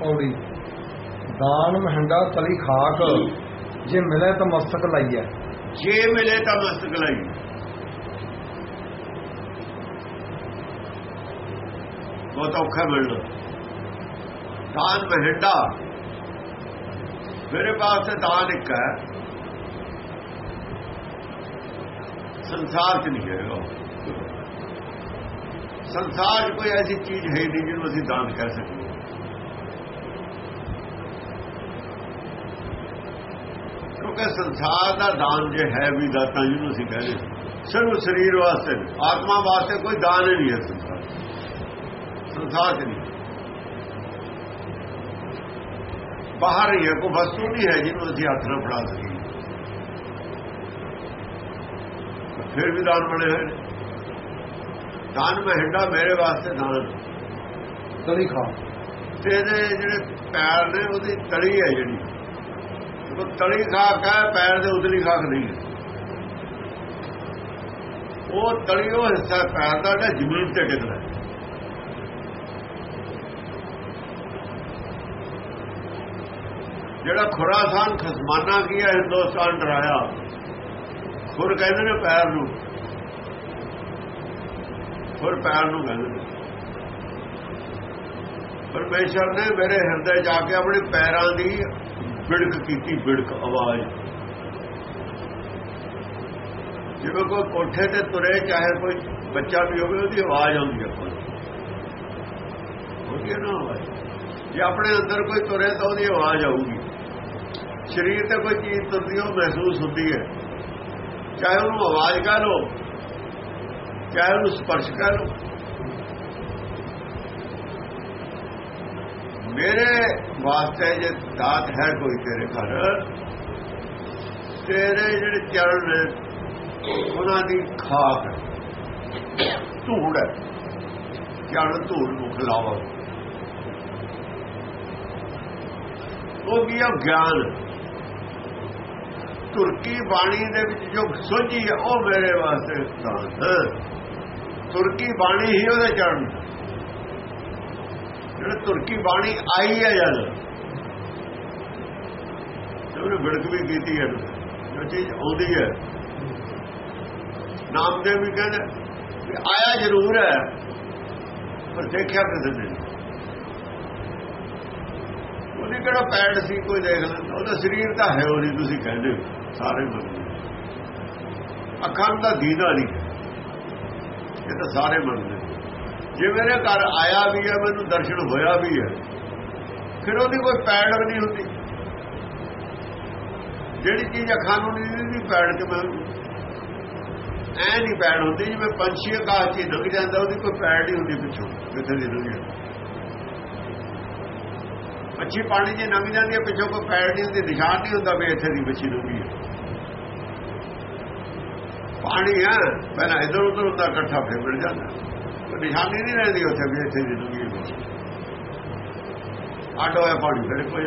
ਪੌੜੀ। ਦਾਨ ਮਹੰਡਾ ਤਲੀ ਖਾਕ। ਜੇ ਮਿਲੇ ਤਾਂ ਮਸਤਕ ਲਾਈਐ। ਜੇ ਮਿਲੇ ਤਾਂ ਮਸਤਕ ਲਾਈ ਬਹੁਤ ਔਖਾ ਮਿਲਣਾ ਦਾਨ ਮਹਿੰਡਾ ਮੇਰੇ ਪਾਸ ਦਾਨ ਇੱਕ ਹੈ। ਸੰਸਾਰ 'ਚ ਨਹੀਂ ਹੈਗਾ ਸੰਸਾਰ 'ਚ ਕੋਈ ਐਸੀ ਚੀਜ਼ ਹੈ ਨਹੀਂ ਜਿਹਨੂੰ ਅਸੀਂ ਦਾਨ ਕਰ ਸਕੀਏ। ਕਿਉਂਕਿ ਸੰਸਾਰ ਦਾ ਦਾਨ ਜੇ ਹੈ ਵੀ ਦਾਤਾ ਜਿਹਨੂੰ ਅਸੀਂ ਕਹਿੰਦੇ ਸਿਰਫ ਸਰੀਰ ਵਾਸਤੇ ਆਤਮਾ ਵਾਸਤੇ ਕੋਈ ਦਾਨ ਹੀ ਨਹੀਂ ਹੈ ਸੰਸਾਰ ਸੰਸਾਰ ਨਹੀਂ। ਬਾਹਰ ਹੀ ਹੈ ਕੋਈ ਵਸਤੂ ਨਹੀਂ ਹੈ ਜਿਹਨੂੰ ਅਸੀਂ ਹੱਥ ਨਾਲ ਫੜਾ ਸਕੀਏ। ਫਿਰ ਵੀ ਦਾਨ ਬਣੇ ਹੋਏ ਦਾਨ ਮਹਿੰਡਾ ਮੇਰੇ ਵਾਸਤੇ ਦਾਨ ਤਲੀ ਖਾਕ ਤੇ ਇਹਦੇ ਜਿਹੜੇ ਪੈਰ ਨੇ ਉਹਦੀ ਤਲੀ ਹੈ ਜਿਹੜੀ। ਤਲੀ ਖਾਕ ਹੈ ਪੈਰ ਦੇ ਉਤਲੀ ਖਾਕ ਨਹੀਂ ਹੈ ਉਹ ਤਲੀ ਉਹ ਹਿੱਸਾ ਪੈਰ ਦਾ ਜਿਹੜਾ ਜ਼ਮੀਨ ਤੇ ਟਿਕਦਾ ਜਿਹੜਾ ਖੁਰਾਸਾਨ ਖਸਮਾਨਾ ਕੀ ਹੈ, ਹਿੰਦੁਸਤਾਨ ਡਰਾਇਆ। ਖੁਰ ਕਹਿੰਦੇ ਨੇ ਪੈਰ ਨੂੰ। ਖੁਰ ਪੈਰ ਨੂੰ ਕਹਿੰਦੇ ਨੇ। ਪਰਮੇਸ਼ਰ ਨੇ ਮੇਰੇ ਹਿਰਦੇ ਜਾ ਕੇ ਆਪਣੇ ਪੈਰਾਂ ਦੀ ਬਿੜਕ ਕੀਤੀ, ਬਿੜਕ ਆਵਾਜ਼। ਜਿਵੇਂ ਕੋਈ ਕੋਠੇ ਤੇ ਤੁਰੇ, ਚਾਹੇ ਕੋਈ ਬੱਚਾ ਵੀ ਹੋਵੇ, ਉਹਦੀ ਆਵਾਜ਼ ਆਉਂਦੀ ਹੈ ਉਹਦੀ ਨਾ ਆਵਾਜ਼। ਜੇ ਆਪਣੇ ਅੰਦਰ ਕੋਈ ਤੁਰੇ, ਤਾਂ ਉਹਦੀ ਆਵਾਜ਼ ਆਊਗੀ। ਸਰੀਰ ਤੇ ਕੋਈ ਚੀਜ਼ ਤੁਰਦੀ ਉਹ ਮਹਿਸੂਸ ਹੁੰਦੀ ਹੈ। ਚਾਹੇ ਉਹਨੂੰ ਆਵਾਜ਼ ਕਹ ਲੋ ਚਾਹੇ ਉਹਨੂੰ ਸਪਰਸ਼ ਕਹ ਲੋ ਮੇਰੇ ਵਾਸਤੇ ਜੇ ਦਾਤ ਹੈ ਕੋਈ ਤੇਰੇ ਘਰ, ਤੇਰੇ ਜਿਹੜੇ ਚਰਨ ਨੇ, ਉਹਨਾਂ ਦੀ ਖਾਕ ਧੂੜ ਹੈ। ਚਰਨ ਧੂੜ ਨੂੰ ਖਿਲਾਵਾ ਉਹ ਕੀ ਹੈ ਗਿਆਨ। ਤੁਰਕੀ ਬਾਣੀ ਦੇ ਵਿੱਚ ਜੋ ਸੋਝੀ ਹੈ, ਉਹ ਮੇਰੇ ਵਾਸਤੇ ਦਾਨ ਤੁਰਕੀ ਬਾਣੀ ਹੀ ਉਹਦੇ ਚਰਨ। ਜਿਹੜਾ ਤੁਰਕੀ ਬਾਣੀ ਆਈ ਹੈ ਜਦ ਉਹਨੇ ਵਿੜਕ ਵੀ ਕੀਤੀ ਹੈ। ਜੋ ਚੀਜ਼ ਆਉਂਦੀ ਹੈ। ਨਾਮ ਦੇ ਵੀ ਕਹਿੰਦਾ ਕਿ ਆਇਆ ਜ਼ਰੂਰ ਹੈ, ਪਰ ਦੇਖਿਆ ਕਿਸੇ ਨੇ ਉਹਦੀ ਕਿਹੜਾ ਪੈੜ ਸੀ, ਕੋਈ ਦੇਖ ਲੈਂਦਾ। ਉਹਦਾ ਸਰੀਰ ਤਾਂ ਹੈ ਉਹ ਨਹੀਂ ਤੁਸੀਂ ਕਹਿੰਦੇ ਸਾਰੇ ਮੰਨਦੇ ਅੱਖਾਂ ਦਾ ਦੀਦਾ ਨਹੀਂ। ਇਹ ਤਾਂ ਸਾਰੇ ਮੰਨਦੇ ਜੇ ਮੇਰੇ ਘਰ ਆਇਆ ਵੀ ਹੈ, ਮੈਨੂੰ ਦਰਸ਼ਨ ਹੋਇਆ ਵੀ ਹੈ, ਫਿਰ ਉਹਦੀ ਕੋਈ ਪੈੜ ਵੀ ਨਹੀਂ ਹੁੰਦੀ। ਜਿਹੜੀ ਚੀਜ਼ ਅੱਖਾਂ ਨੂੰ ਨਹੀਂ ਦਿੰਦੀ ਪੈੜ ਕੇ ਮੈਂ ਐ ਨਹੀਂ ਪੈੜ ਹੁੰਦੀ, ਜਿਵੇਂ ਪੰਛੀ ਆਕਾਸ਼ 'ਚ ਲੰਘ ਜਾਂਦਾ, ਉਹਦੀ ਕੋਈ ਪੈੜ ਨਹੀਂ ਹੁੰਦੀ ਪਿੱਛੋਂ, ਕਿੱਥੇ ਦੀ ਲੰਘ ਜਾਂਦਾ। ਮੱਛੀ ਪਾਣੀ 'ਚ ਲੰਘ ਜਾਂਦੀ ਹੈ, ਪਿੱਛੋਂ ਕੋਈ ਪੈੜ ਨਹੀਂ ਹੁੰਦੀ, ਨਿਸ਼ਾਨ ਨਹੀਂ ਹੁੰਦਾ ਵੀ ਇੱਥੇ ਦੀ ਮੱਛੀ ਲੰਘੀ ਹੈ। ਪਾਣੀ ਹੈ ਪਹਿਲਾਂ ਇਧਰ ਉਧਰ ਹੁੰਦਾ, ਇਕੱਠਾ ਫੇਰ ਮਿਲ ਜਾਂਦਾ। ਨਿਸ਼ਾਨੀ ਨਹੀਂ ਰਹਿੰਦੀ ਉੱਥੇ ਵੀ ਇੱਥੇ ਜ਼ਿੰਦਗੀ ਅੱਡ ਹੋਇਆ ਪਾਣੀ, ਫਿਰ ਕੋਈ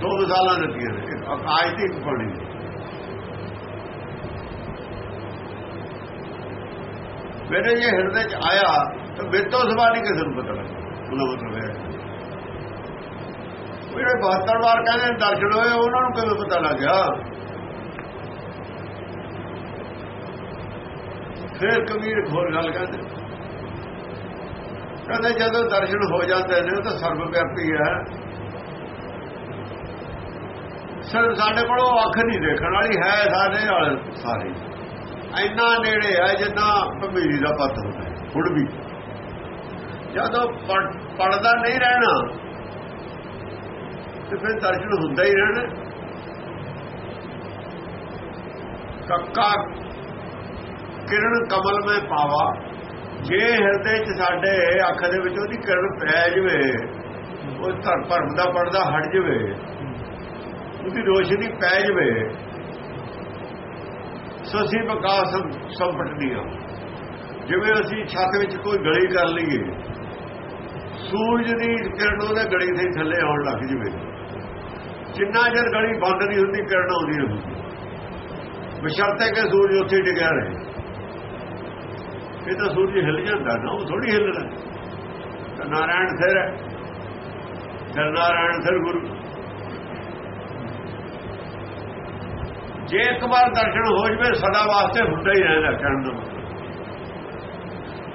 ਦੋ ਮਿਸਾਲਾਂ ਦਿੱਤੀਆਂ ਨੇ। ਇੱਕ ਆਕਾਸ਼ ਦੀ ਇੱਕ ਪਾਣੀ ਦੀ। ਮੇਰੇ ਜੇ ਹਿਰਦੇ ਚ ਆਇਆ, ਤਾਂ ਸਵਾ ਸਵਾਨੀ ਕਿਸੇ ਨੂੰ ਪਤਾ ਲੱਗਾ ਉਹਨਾਂ ਮਤਲਬ ਹੈ। ਜਿਹੜੇ 72 ਵਾਰ ਕਹਿੰਦੇ ਦਰਸ਼ਨ ਹੋਏ, ਉਹਨਾਂ ਨੂੰ ਕਿਵੇਂ ਪਤਾ ਲੱਗ ਗਿਆ? ਫਿਰ ਕਬੀਰ ਹੋਰ ਗੱਲ ਕਹਿੰਦੇ ਕਹਿੰਦੇ ਜਦੋਂ ਦਰਸ਼ਨ ਹੋ ਜਾਂਦੇ ਨੇ ਉਹ ਤਾਂ ਸਰਵ ਵਿਆਪੀ ਹੈ। ਸਰ, ਸਾਡੇ ਕੋਲ ਉਹ ਅੱਖ ਨਹੀਂ ਦੇਖਣ ਵਾਲੀ, ਹੈ ਸਾਡੇ ਨਾਲ ਸਾਰੀ। ਇੰਨਾ ਨੇੜੇ ਹੈ ਜਿੰਨਾ ਭਮੀਰੀ ਦਾ ਪੱਤ ਹੁੰਦਾ ਹੈ, ਹੁਣ ਵੀ। ਜਦੋਂ ਪੜਦਾ ਨਹੀਂ ਰਹਿਣਾ, ਤੇ ਫਿਰ ਦਰਸ਼ਨ ਹੁੰਦਾ ਹੀ ਰਹਿਣਾ। ਕੱਕਾ ਕਿਰਨ ਕਮਲ ਮੈਂ ਪਾਵਾ। ਜੇ ਹਿਰਦੇ ਚ ਸਾਡੇ ਅੱਖ ਦੇ ਵਿੱਚ ਉਹਦੀ ਕਿਰਨ ਪੈ ਜਵੇ, ਉਹ ਧਰ ਭਰਮ ਦਾ ਪੜਦਾ ਹਟ ਜਵੇ, ਉਹਦੀ ਰੋਸ਼ਨੀ ਪੈ ਜਵੇ, ਸਸੀ ਵਿਕਾਸ ਸੰਪਟਨੀਆਂ ਜਿਵੇਂ ਅਸੀਂ ਛੱਤ ਵਿੱਚ ਕੋਈ ਗਲੀ ਕਰ ਲਈਏ, ਸੂਰਜ ਦੀ ਕਿਰਨ ਉਹਦੇ ਗਲੀ ਦੇ ਥੱਲੇ ਆਉਣ ਲੱਗ ਜਵੇ। ਜਿੰਨਾ ਚਿਰ ਗਲੀ ਬੰਦ ਨਹੀਂ ਹੁੰਦੀ, ਕਿਰਨ ਆਉਂਦੀ ਰਹੂਗੀ ਬਸ਼ਰਤੇ ਕਿ ਸੂਰਜ ਉੱਥੇ ਟਿਕਿਆ ਰਹੇ। ਇਹ ਤਾਂ ਸੂਰਜ ਹਿੱਲ ਜਾਂਦਾ ਨਾ, ਉਹ ਥੋੜੀ ਹਿੱਲਦਾ ਤਾਂ ਨਾਰਾਇਣ ਸਿਰ ਹੈ। ਫਿਰ ਨਾਰਾਇਣ ਸਿਰ ਗੁਰੂ। ਜੇ ਇੱਕ ਵਾਰ ਦਰਸ਼ਨ ਹੋ ਜਵੇ, ਸਦਾ ਵਾਸਤੇ ਹੁੰਦਾ ਹੀ ਰਹਿੰਦਾ ਕਹਿਣ ਦਾ ਮਤਲਬ।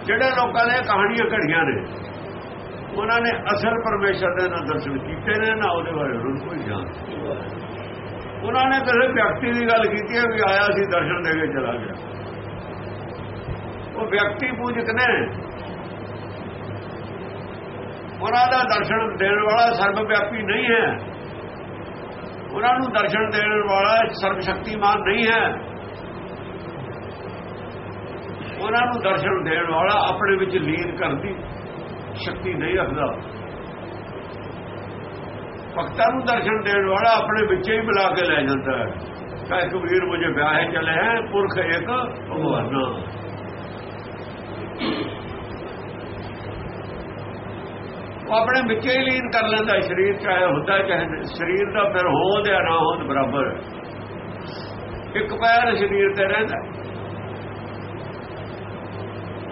ਜਿਹੜੇ ਲੋਕਾਂ ਨੇ ਕਹਾਣੀਆਂ ਘੜੀਆਂ ਨੇ, ਉਹਨਾਂ ਨੇ ਅਸਲ ਪਰਮੇਸ਼ਰ ਦੇ ਨਾਲ ਦਰਸ਼ਨ ਕੀਤੇ ਨੇ, ਨਾ ਉਹਦੇ ਬਾਰੇ ਉਹਨਾਂ ਕੋਈ ਜਾਣ। ਉਹਨਾਂ ਨੇ ਕਿਸੇ ਵਿਅਕਤੀ ਦੀ ਗੱਲ ਕੀਤੀ ਹੈ ਵੀ ਆਇਆ ਸੀ ਦਰਸ਼ਨ ਦੇ ਕੇ ਚਲਾ ਗਿਆ। ਉਹ ਵਿਅਕਤੀ ਪੂਜਕ ਨੇ। ਉਹਨਾਂ ਦਾ ਦਰਸ਼ਨ ਦੇਣ ਵਾਲਾ ਸਰਵ ਵਿਆਪੀ ਨਹੀਂ ਹੈ। ਉਹਨਾਂ ਨੂੰ ਦਰਸ਼ਨ ਦੇਣ ਵਾਲਾ ਸਰਵ ਸ਼ਕਤੀਮਾਨ ਨਹੀਂ ਹੈ। ਉਹਨਾਂ ਨੂੰ ਦਰਸ਼ਨ ਦੇਣ ਵਾਲਾ ਆਪਣੇ ਵਿੱਚ ਲੀਨ ਕਰਦੀ ਸ਼ਕਤੀ ਨਹੀਂ ਰੱਖਦਾ। ਭਗਤਾਂ ਨੂੰ ਦਰਸ਼ਨ ਦੇਣ ਵਾਲਾ ਆਪਣੇ ਵਿੱਚ ਹੀ ਮਿਲਾ ਕੇ ਲੈ ਜਾਂਦਾ ਹੈ। ਕਹੇ ਕਬੀਰ ਮੁਝੇ ਵਿਆਹੇ ਚਲੇ ਹੈ, ਪੁਰਖ ਇੱਕ ਭਗਵਾਨਾ। ਉਹ ਆਪਣੇ ਵਿੱਚ ਹੀ ਲੀਨ ਕਰ ਲੈਂਦਾ ਸਰੀਰ ਚਾਹੇ ਹੁੰਦਾ, ਚਾਹੇ ਸਰੀਰ ਦਾ ਫਿਰ ਹੋਂਦ ਜਾਂ ਨਾ ਹੋਂਦ ਬਰਾਬਰ। ਇੱਕ ਪੈਰ ਸਰੀਰ ਤੇ ਰਹਿੰਦਾ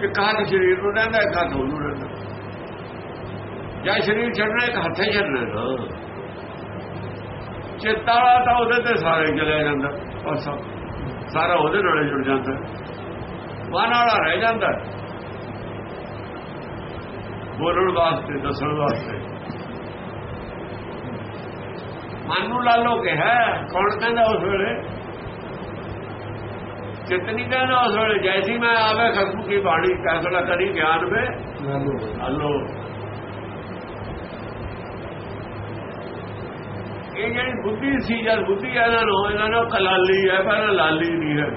ਇੱਕ ਹੱਥ ਸਰੀਰ ਨੂੰ ਰਹਿੰਦਾ, ਇੱਕ ਹੱਥ ਉਹਨੂੰ ਰਹਿੰਦਾ। ਜਾਂ ਸਰੀਰ ਛੱਡਣਾ, ਇੱਕ ਹੱਥੇ ਛੱਡਣਾ ਚੇਤਾ ਵਾਲਾ ਤਾਂ ਉਹਦੇ ਤੇ ਸਾਰੇ ਚਲਿਆ ਜਾਂਦਾ, ਬਸ। ਸਾਰਾ ਉਹਦੇ ਨਾਲ ਜੁੜ ਜਾਂਦਾ। ਮਨ ਵਾਲਾ ਰਹਿ ਜਾਂਦਾ। ਬੋਲਣ ਵਾਸਤੇ ਦੱਸਣ ਵਾਸਤੇ। ਮਨ ਨੂੰ ਲਾ ਲੋ ਕਿ ਹੈ ਕੌਣ ਕਹਿੰਦਾ ਉਸ ਵੇਲੇ? ਕਿਤਨੀ ਕਹਿੰਦਾ ਉਸ ਵੇਲੇ ਜੈਸੀ ਮੈਂ ਆਵੇ ਖਸਮ ਕੀ ਬਾਣੀ ਫੈਸਲਾ ਕਰੀ ਗਿਆਨ ਵਿੱਚ ਲਾਲੋ। ਹਲੋ ਇਹ ਜਿਹੜੀ ਬੁੱਧੀ ਸੀ ਜਦ ਬੁੱਧੀ ਇਹਨਾਂ ਨੂੰ ਇਹਨਾਂ ਨੂੰ ਕਲਾਲੀ ਹੈ ਪਰ ਲਾਲੀ ਨਹੀਂ ਹੈ।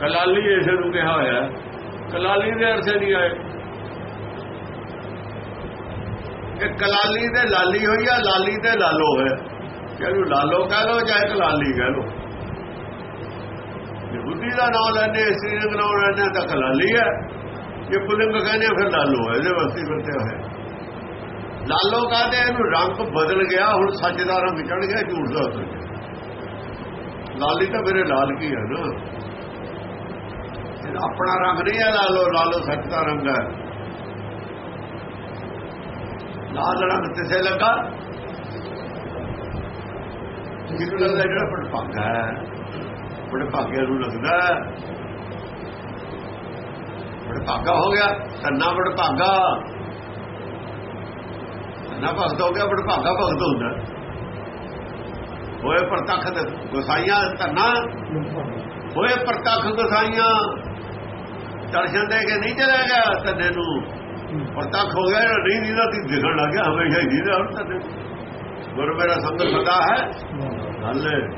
ਕਲਾਲੀ ਇਸੇ ਨੂੰ ਕਿਹਾ ਹੋਇਆ। ਕਲਾਲੀ ਦੇ ਅਰਥੇ ਨਹੀਂ ਆਏ। ਕਿ ਕਲਾਲੀ ਦੇ ਲਾਲੀ ਹੋਈ ਆ ਲਾਲੀ ਦੇ ਲਾਲੋ ਹੈ ਕਹਿੰਦੇ ਲਾਲੋ ਕਹਿ ਲੋ ਚਾਹੇ ਕਲਾਲੀ ਕਹਿ ਲੋ ਜੇ ਬੁੱਧੀ ਦਾ ਨਾਮ ਲੈਣੇ ਸ੍ਰੀ ਦਾ ਨਾਮ ਲੈਣੇ ਤਾਂ ਕਲਾਲੀ ਹੈ। ਜੇ ਪੁਲਿੰਗ ਕਹਿੰਦੇ ਆ, ਫਿਰ ਲਾਲੋ ਹੈ ਇਹਦੇ ਵਸਤੀ ਵਰਤਿਆ ਹੋਇਆ। ਲਾਲੋ ਕਹਦੇ ਇਹਨੂੰ ਰੰਗ ਬਦਲ ਗਿਆ ਹੁਣ ਸੱਚ ਦਾ ਰੰਗ ਚੜ ਗਿਆ ਝੂਠ ਦਾ ਉਤਰ ਗਿਆ। ਲਾਲੀ ਤਾਂ ਮੇਰੇ ਲਾਲ ਕੀ ਹੈ ਨਾ ਆਪਣਾ ਰੰਗ ਨਹੀਂ ਹੈ ਲਾਲੋ ਲਾਲੋ ਸੱਚ ਦਾ ਰੰਗ ਹੈ। ਲਾਲ ਰੰਗ ਤਿਸੇ ਲੱਗਾ। ਜਿਹਨੂੰ ਲੱਗਦਾ ਜਿਹੜਾ ਪਟਪਾਗਾ ਹੈ ਬੜੇ ਨੂੰ ਲੱਗਦਾ ਹੈ। ਹੋ ਗਿਆ, ਕੰਨਾ ਬੜਾ ਭਾਗਾ ਭਗਤ ਹੋ ਗਿਆ ਬੜਾ ਭਗਤ ਹੁੰਦਾ। ਹੋਏ ਪ੍ਰਤੱਖ ਗਸਾਈਆਂ, ਧੰਨਾ। ਹੋਏ ਪ੍ਰਤੱਖ ਗਸਾਈਆਂ। ਦਰਸ਼ਨ ਦੇ ਕੇ ਨਹੀਂ ਚਲਾ ਗਿਆ ਤੰਨੇ ਨੂੰ। ਪ੍ਰਤੱਖ ਹੋ ਗਿਆ, ਜਿਹੜਾ ਨਹੀਂ ਦੀਦਾ ਤੀ ਦਿਖਣ ਲੱਗ ਗਿਆ ਹਮੇਸ਼ਾ ਹੀ ਦੀਦਾ ਹੁਣ ਤੰਨੇ ਗੁਰ ਮੇਰਾ ਸੰਗ ਸਦਾ ਹੈ। ਹੱਲੇ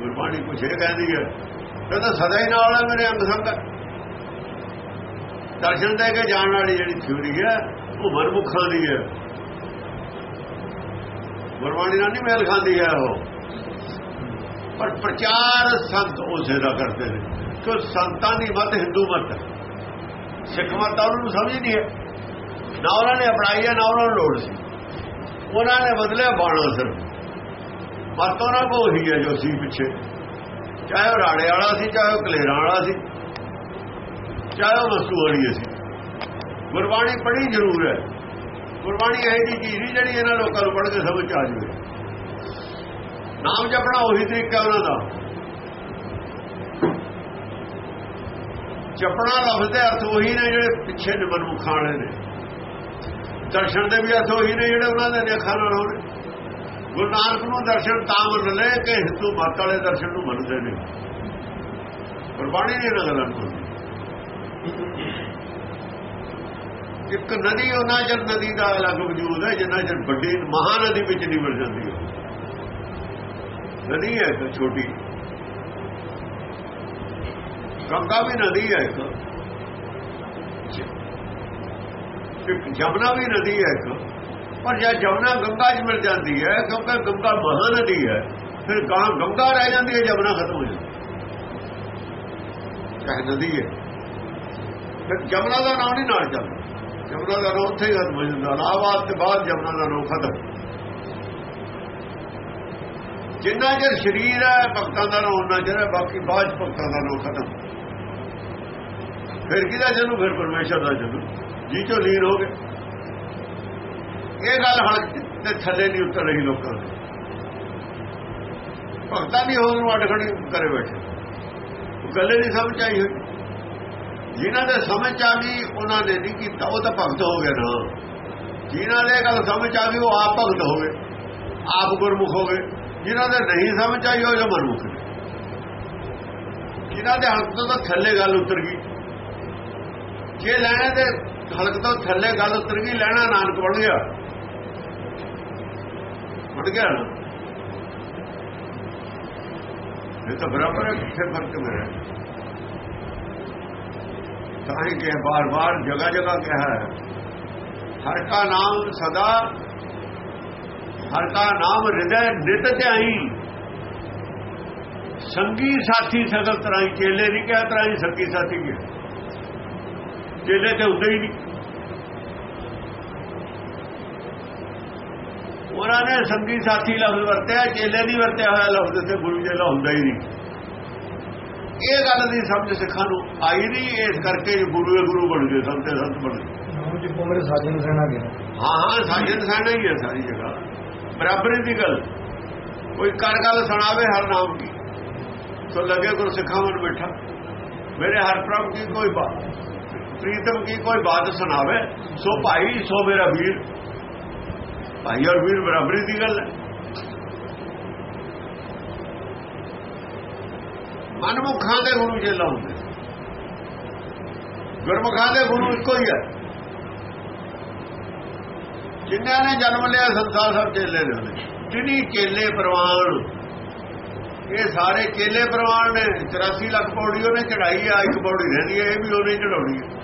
ਗੁਰਬਾਣੀ ਕੁਛ ਇਹ ਕਹਿੰਦੀ ਹੈ। ਕਹਿੰਦਾ ਸਦਾ ਹੀ ਨਾਲ ਹੈ ਮੇਰੇ ਅੰਗ ਸੰਗ ਦਰਸ਼ਨ ਦੇ ਕੇ ਜਾਣ ਵਾਲੀ ਜਿਹੜੀ ਥਿਉਰੀ ਹੈ, ਉਹ ਮਨਮੁਖਾਂ ਦੀ ਹੈ। ਗੁਰਬਾਣੀ ਨਾਲ ਨਹੀਂ ਮੇਲ ਖਾਂਦੀ ਹੈ ਉਹ। ਪਰ ਪ੍ਰਚਾਰ ਸੰਤ ਉਸੇ ਦਾ ਕਰਦੇ ਨੇ। ਕਿ ਸੰਤਾਂ ਦੀ ਮਤ ਹਿੰਦੂ ਮਤ ਸਿੱਖ ਮਤ ਤਾਂ ਉਹਨਾਂ ਨੂੰ ਸਮਝ ਨਹੀਂ ਹੈ। ਨਾ ਉਹਨਾਂ ਨੇ ਅਪਣਾਈ ਹੈ ਨਾ ਉਹਨਾਂ ਨੂੰ ਲੋੜ ਸੀ। ਉਹਨਾਂ ਨੇ ਬਦਲਿਆ ਬਾਣਾ ਸਿਰਫ। ਮਤ ਉਹਨਾਂ ਕੋ ਹੀ ਹੈ ਜੋ ਸੀ ਪਿੱਛੇ। ਚਾਹੇ ਉਹ ਰਾੜੇ ਵਾਲਾ ਸੀ, ਚਾਹੇ ਉਹ ਕਲੇਰਾਂ ਵਾਲਾ ਸੀ, ਚਾਹੇ ਉਹ ਵਸਤੂ ਵਾਲੀ ਸੀ। ਗੁਰਬਾਣੀ ਪੜ੍ਹੀ ਜ਼ਰੂਰ ਹੈ। ਗੁਰਬਾਣੀ ਇਹ ਜੀ ਚੀਜ਼ ਨਹੀਂ ਜਿਹੜੀ ਇਹਨਾਂ ਲੋਕਾਂ ਨੂੰ ਪੜ੍ਹ ਕੇ ਸਮਝ 'ਚ ਆ ਜਾਵੇ। ਨਾਮ ਜਪਣਾ ਉਹੀ ਤਰੀਕਾ ਉਹਨਾਂ ਦਾ। ਜਪਣਾ ਲਫ਼ਜ਼ ਦੇ ਅਰਥ ਉਹੀ ਨੇ ਜਿਹੜੇ ਪਿੱਛੇ ਨੇ ਮਨਮੁਖਾਂ ਵਾਲੇ ਨੇ। ਦਰਸ਼ਨ ਦੇ ਵੀ ਅਰਥ ਉਹੀ ਨੇ ਜਿਹੜੇ ਉਹਨਾਂ ਦੇ ਅੱਖਾਂ ਨਾਲ ਹੋਣੇ ਗੁਰੂ ਨਾਨਕ ਨੂੰ ਦਰਸ਼ਨ ਤਾਂ ਮੰਨ ਲੈ ਕਿ ਹਿੰਦੂ ਮਤ ਵਾਲੇ ਦਰਸ਼ਨ ਨੂੰ ਮੰਨਦੇ ਨੇ। ਗੁਰਬਾਣੀ ਦੀ ਇਹਨਾਂ ਗੱਲਾਂ ਨੂੰ ਇੱਕ ਨਦੀ, ਉਹਨਾਂ ਚਿਰ ਨਦੀ ਦਾ ਅਲੱਗ ਵਜੂਦ ਹੈ, ਜਿੰਨਾ ਚਿਰ ਵੱਡੀ ਮਹਾਨਦੀ ਵਿੱਚ ਨਹੀਂ ਮਿਲ ਜਾਂਦੀ। ਹੈ ਨਦੀ ਹੈ ਇੱਕ ਛੋਟੀ। ਗੰਗਾ ਵੀ ਨਦੀ ਹੈ ਇੱਕ। ਜਮਨਾ ਵੀ ਨਦੀ ਹੈ ਇੱਕ। ਪਰ ਜੇ ਜਮਨਾ ਗੰਗਾ 'ਚ ਮਿਲ ਜਾਂਦੀ ਹੈ, ਕਿਉਂਕਿ ਗੰਗਾ ਮਹਾਨਦੀ ਹੈ, ਫਿਰ ਗਾਂ ਗੰਗਾ ਰਹਿ ਜਾਂਦੀ ਹੈ, ਜਮਨਾ ਖਤਮ ਹੋ ਜਾਂਦੀ ਚਾਹੇ ਨਦੀ ਹੈ। ਫਿਰ ਜਮਨਾ ਦਾ ਨਾਮ ਨਹੀਂ ਨਾਲ ਚੱਲਦਾ ਜਮਨਾ ਦਾ ਨਾਮ ਉੱਥੇ ਹੀ ਖਤਮ ਹੋ ਜਾਂਦਾ। ਇਲਾਹਾਬਾਦ ਤੇ ਬਾਅਦ ਜਮਨਾ ਦਾ ਨਾਮ ਖਤਮ। ਜਿੰਨਾ ਚਿਰ ਸਰੀਰ ਹੈ, ਭਗਤਾਂ ਦਾ ਨਾਮ ਉਹਨਾਂ ਚਿਰ ਹੈ, ਬਾਕੀ ਬਾਅਦ 'ਚ ਭਗਤਾਂ ਦਾ ਨਾਮ ਖਤਮ। ਫਿਰ ਕਿਹਦਾ ਜਨੂ ਫਿਰ ਪਰਮੇਸ਼ਰ ਦਾ ਜਨੂ ਜੀ ਚੋਂ ਲੀਨ ਹੋ ਗਏ। ਇਹ ਗੱਲ ਹੁਣ ਤੇ ਥੱਲੇ ਨਹੀਂ ਉਤਰ ਰਹੀ ਲੋਕਾਂ ਦੇ। ਭਗਤਾਂ ਦੀ ਹੋਰ ਨੂੰ ਅੱਡ ਕਰੇ ਬੈਠੇ। ਉਹ ਗੱਲੇ ਨਹੀਂ ਸਮਝ ਆਈ ਹੋਈ। ਜਿਨ੍ਹਾਂ ਦੇ ਸਮਝ ਆ ਗਈ, ਉਹਨਾਂ ਨੇ ਨਹੀਂ ਕੀਤਾ, ਉਹ ਤਾਂ ਭਗਤ ਹੋ ਗਏ ਨਾ। ਜਿਨ੍ਹਾਂ ਦੇ ਗੱਲ ਸਮਝ ਆ ਗਈ, ਉਹ ਆਪ ਭਗਤ ਹੋ ਗਏ। ਆਪ ਗੁਰਮੁਖ ਹੋ ਗਏ। ਜਿਨ੍ਹਾਂ ਦੇ ਨਹੀਂ ਸਮਝ ਆਈ, ਉਹ ਜੋ ਮਨਮੁਖ ਨੇ। ਜਿਨ੍ਹਾਂ ਦੇ ਹਲਕ ਤੋਂ ਤਾਂ ਥੱਲੇ ਗੱਲ ਉਤਰ ਗਈ। ਜੇ ਲੈਣੇ ਤੇ ਹਲਕ ਤੋਂ ਥੱਲੇ ਗੱਲ ਉਤਰ ਗਈ ਲੈਣਾ ਨਾਨਕ ਬਣ ਗਿਆ। ਬਣ ਗਿਆ ਨਾ। ਇਹ ਤਾਂ ਬਰਾਬਰ ਹੈ, ਕਿੱਥੇ ਫ਼ਰਕ ਮੇਰਾ? ਤਾਂ ਹੀ ਕਿ ਬਾਰ-ਬਾਰ ਜਗ੍ਹਾ ਜਗ੍ਹਾ ਕਿਹਾ ਹੈ। ਹਰ ਕਾ ਨਾਮ ਸਦਾ, ਹਰ ਕਾ ਨਾਮ ਹਿਰਦੈ ਨਿਤ ਧਿਆਈ। ਸੰਗੀ ਸਾਥੀ ਸਗਲ ਤਰਾਈ ਚੇਲੇ ਨਹੀਂ ਕਿਹਾ ਤਰਾਈ, ਸੰਗੀ ਸਾਥੀ ਕਿਹਾ। ਚੇਲੇ ਤੇ ਹੁੰਦੇ ਹੀ ਨਹੀਂ। ਉਹਨਾਂ ਨੇ ਸੰਗੀ ਸਾਥੀ ਲਫ਼ਜ਼ ਵਰਤਿਆ ਚੇਲੇ ਨਹੀਂ ਵਰਤਿਆ ਹੋਇਆ ਲਫ਼ਜ਼ ਤੇ ਗੁਰੂ ਜੀ ਦਾ ਹੁੰਦਾ ਹੀ ਨਹੀਂ। ਇਹ ਗੱਲ ਦੀ ਸਮਝ ਸਿੱਖਾਂ ਨੂੰ ਆਈ ਨਹੀਂ ਇਸ ਕਰਕੇ ਗੁਰੂ ਦੇ ਗੁਰੂ ਬਣ ਗਏ ਸੰਤੇ ਸੰਤ ਬਣ ਗਏ। ਜੀ ਕੋ ਮੇਰੇ ਸਾਜਨ ਸੈਨਾ ਗਿਆ ਹਾਂ ਹਾਂ ਸਾਜਨ ਸਾਨਾ ਹੀ ਹੈ ਸਾਰੀ ਜਗ੍ਹਾ। ਬਰਾਬਰੀ ਦੀ ਗੱਲ। ਕੋਈ ਕਰ ਗੱਲ ਸੁਣਾਵੇ ਹਰ ਨਾਮ ਦੀ। ਸੋ ਲੱਗੇ ਗੁਰ ਸਿੱਖਾਂ ਮਨ ਬੈਠਾ। ਮੇਰੇ ਹਰ ਪ੍ਰਭ ਕੀ ਕੋਈ ਬਾਤ ਪ੍ਰੀਤਮ ਕੀ ਕੋਈ ਬਾਤ ਸੁਣਾਵੇ? ਸੋ ਭਾਈ, ਸੋ ਮੇਰਾ ਵੀਰ। ਭਾਈ ਔਰ ਵੀਰ ਬਰਾਬਰੀ ਦੀ ਗੱਲ ਹੈ। ਮਨਮੁਖਾਂ ਦੇ ਗੁਰੂ ਜੇ ਲਾਉਂਦੇ। ਗੁਰਮੁਖਾਂ ਦੇ ਗੁਰੂ ਇੱਕੋ ਹੀ ਹੈ। ਜਿਨ੍ਹਾਂ ਨੇ ਜਨਮ ਲਿਆ ਸੰਸਾਰ ਸਭ ਚੇਲੇ ਨੇ। ਉਹਦੇ ਜਿਨੀ ਚੇਲੇ ਪ੍ਰਵਾਨ। ਇਹ ਸਾਰੇ ਚੇਲੇ ਪ੍ਰਵਾਨ ਨੇ। 84 ਲੱਖ ਪੌੜੀ ਉਹਨੇ ਚੜਾਈ ਆ, ਇੱਕ ਪੌੜੀ ਰਹਿੰਦੀ ਹੈ, ਇਹ ਵੀ ਉਹਨੇ ਚੜਾਉਣੀ ਹੈ।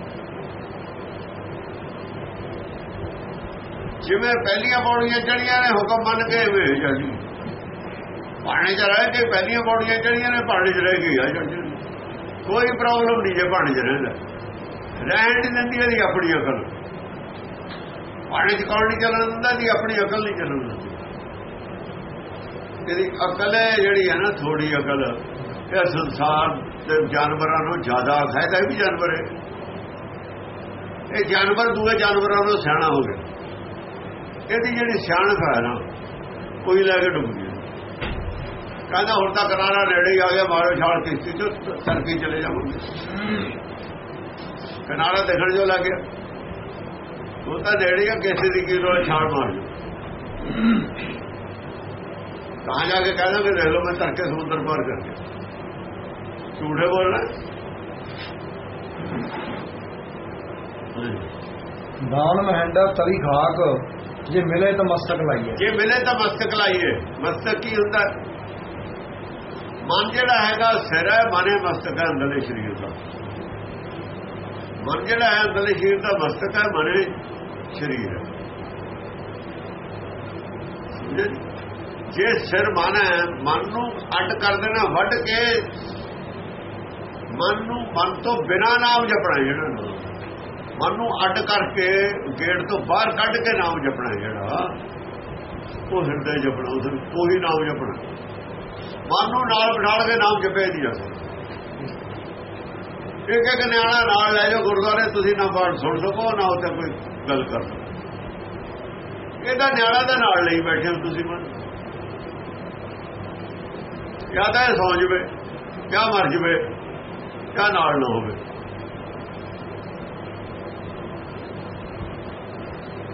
ਜਿਵੇਂ ਪਹਿਲੀਆਂ ਪੌੜੀਆਂ ਚੜੀਆਂ ਨੇ, ਹੁਕਮ ਮੰਨ ਕੇ ਵੇ ਜਲਦੀ ਪਾਣੇ ਚ ਰਹਿ ਕੇ ਪਹਿਲੀਆਂ ਪੌੜੀਆਂ ਚੜੀਆਂ ਨੇ ਪਾਣੇ ਚ ਰਹਿ ਗਈ ਆ ਜਲਦੀ ਕੋਈ ਪ੍ਰੋਬਲਮ ਨਹੀਂ ਜੇ ਪਾਣੇ ਚ ਰਹਿੰਦਾ। ਰਹਿਣ ਨਹੀਂ ਦਿੰਦੀ ਇਹਦੀ ਆਪਣੀ ਅਕਲ। ਪਾਣੇ ਚ ਕੌਣ ਨਹੀਂ ਚੱਲਣ ਦਿੰਦਾ ਦੀ ਆਪਣੀ ਅਕਲ ਨਹੀਂ ਚੱਲਣ ਦਿੰਦੀ। ਇਹਦੀ ਅਕਲ ਹੈ ਜਿਹੜੀ ਹੈ ਨਾ ਥੋੜੀ ਅਕਲ। ਇਹ ਸੰਸਾਰ ਦੇ ਜਾਨਵਰਾਂ ਨੂੰ ਜ਼ਿਆਦਾ ਫਾਇਦਾ ਵੀ ਜਾਨਵਰ ਹੈ। ਇਹ ਜਾਨਵਰ, ਦੂਏ ਜਾਨਵਰਾਂ ਨੂੰ ਸਿਆਣਾ ਹੋ ਗਿਆ। ਇਹਦੀ ਜਿਹੜੀ ਸਿਆਣਪ ਹੈ ਨਾ, ਕੋਈ ਲੈ ਕੇ ਡੁੱਬ ਗਿਆ ਕਹਿੰਦਾ ਹੁਣ ਤਾਂ ਕਰਾਰਾ ਨੇੜੇ ਹੀ ਆ ਗਿਆ, ਮਾਰੋ ਛਾਲ ਕਿਸ਼ਤੀ ਚੋਂ ਤਰਕੀ ਚਲੇ ਜਾਵਾਂਗੇ। ਕਿਨਾਰਾ ਦੇਖਣ ਜੋ ਲੱਗ ਗਿਆ। ਉਹ ਤਾਂ ਨੇੜੇ ਆ ਕਿਸੇ ਦੀ ਕੀ ਰੋਲ ਛਾਲ ਮਾਰ ਜੋ ਕਹਾਂ ਜਾ ਕੇ ਕਹਿੰਦਾ ਕਿ ਦੇਖ ਲਓ, ਮੈਂ ਤਰਕੇ ਸਮੁੰਦਰ ਪਾਰ ਕਰ ਗਿਆ। ਝੂਠੇ ਬੋਲਣਾ ਦਾਨ ਮਹਿੰਡਾ ਤਰੀ ਖਾਕ। ਜੇ ਮਿਲੇ ਤਾਂ ਮਸਤਕ ਲਾਈਏ। ਜੇ ਮਿਲੇ ਤਾਂ ਮਸਤਕ ਲਾਈਏ। ਮਸਤਕ ਕੀ ਹੁੰਦਾ? ਮਨ ਜਿਹੜਾ ਹੈਗਾ, ਸਿਰ ਹੈ, ਮਨੇ ਮਸਤਕ ਹੈ ਅੰਦਰਲੇ ਸਰੀਰ ਦਾ। ਮਨ ਜਿਹੜਾ ਹੈ ਅੰਦਰਲੇ ਸਰੀਰ ਦਾ ਮਸਤਕ ਹੈ, ਮਨੇ ਸਰੀਰ ਹੈ। ਜੇ ਸਿਰ, ਮਨ ਹੈ, ਮਨ ਨੂੰ ਅੱਡ ਕਰ ਦੇਣਾ, ਵੱਢ ਕੇ ਮਨ ਨੂੰ ਮਨ ਤੋਂ ਬਿਨਾ ਨਾਮ ਜਪਣਾ ਜਿਹੜਾ ਮਨ ਨੂੰ ਅੱਡ ਕਰਕੇ ਗੇਟ ਤੋਂ ਬਾਹਰ ਕੱਢ ਕੇ ਨਾਮ ਜਪਣਾ ਜਿਹੜਾ। ਉਹ ਹਿਰਦੇ ਜਪਣਾ ਉਸ ਨੂੰ ਨਾਮ ਜਪਣਾ। ਮਨ ਨੂੰ ਨਾਲ ਬਿਠਾ ਕੇ ਨਾਮ ਜਪੇ ਦੀ ਜਾ ਇੱਕ ਇੱਕ ਨਿਆਣਾ ਨਾਲ ਲੈ ਜਾਓ ਗੁਰਦੁਆਰੇ, ਤੁਸੀਂ ਨਾ ਪਾਠ ਸੁਣ ਸਕੋ, ਨਾ ਉੱਥੇ ਕੋਈ ਗੱਲ ਕਰ ਸਕੋ। ਇਹਦਾ ਨਿਆਣਾ ਦਾ ਨਾਲ ਲਈ ਬੈਠੇ ਹੋ ਤੁਸੀਂ ਮਨ। ਜਾਂ ਤਾਂ ਇਹ ਸੌ ਜਵੇ, ਜਾਂ ਮਰ ਜਵੇ, ਜਾਂ ਨਾਲ ਨਾ ਹੋਵੇ।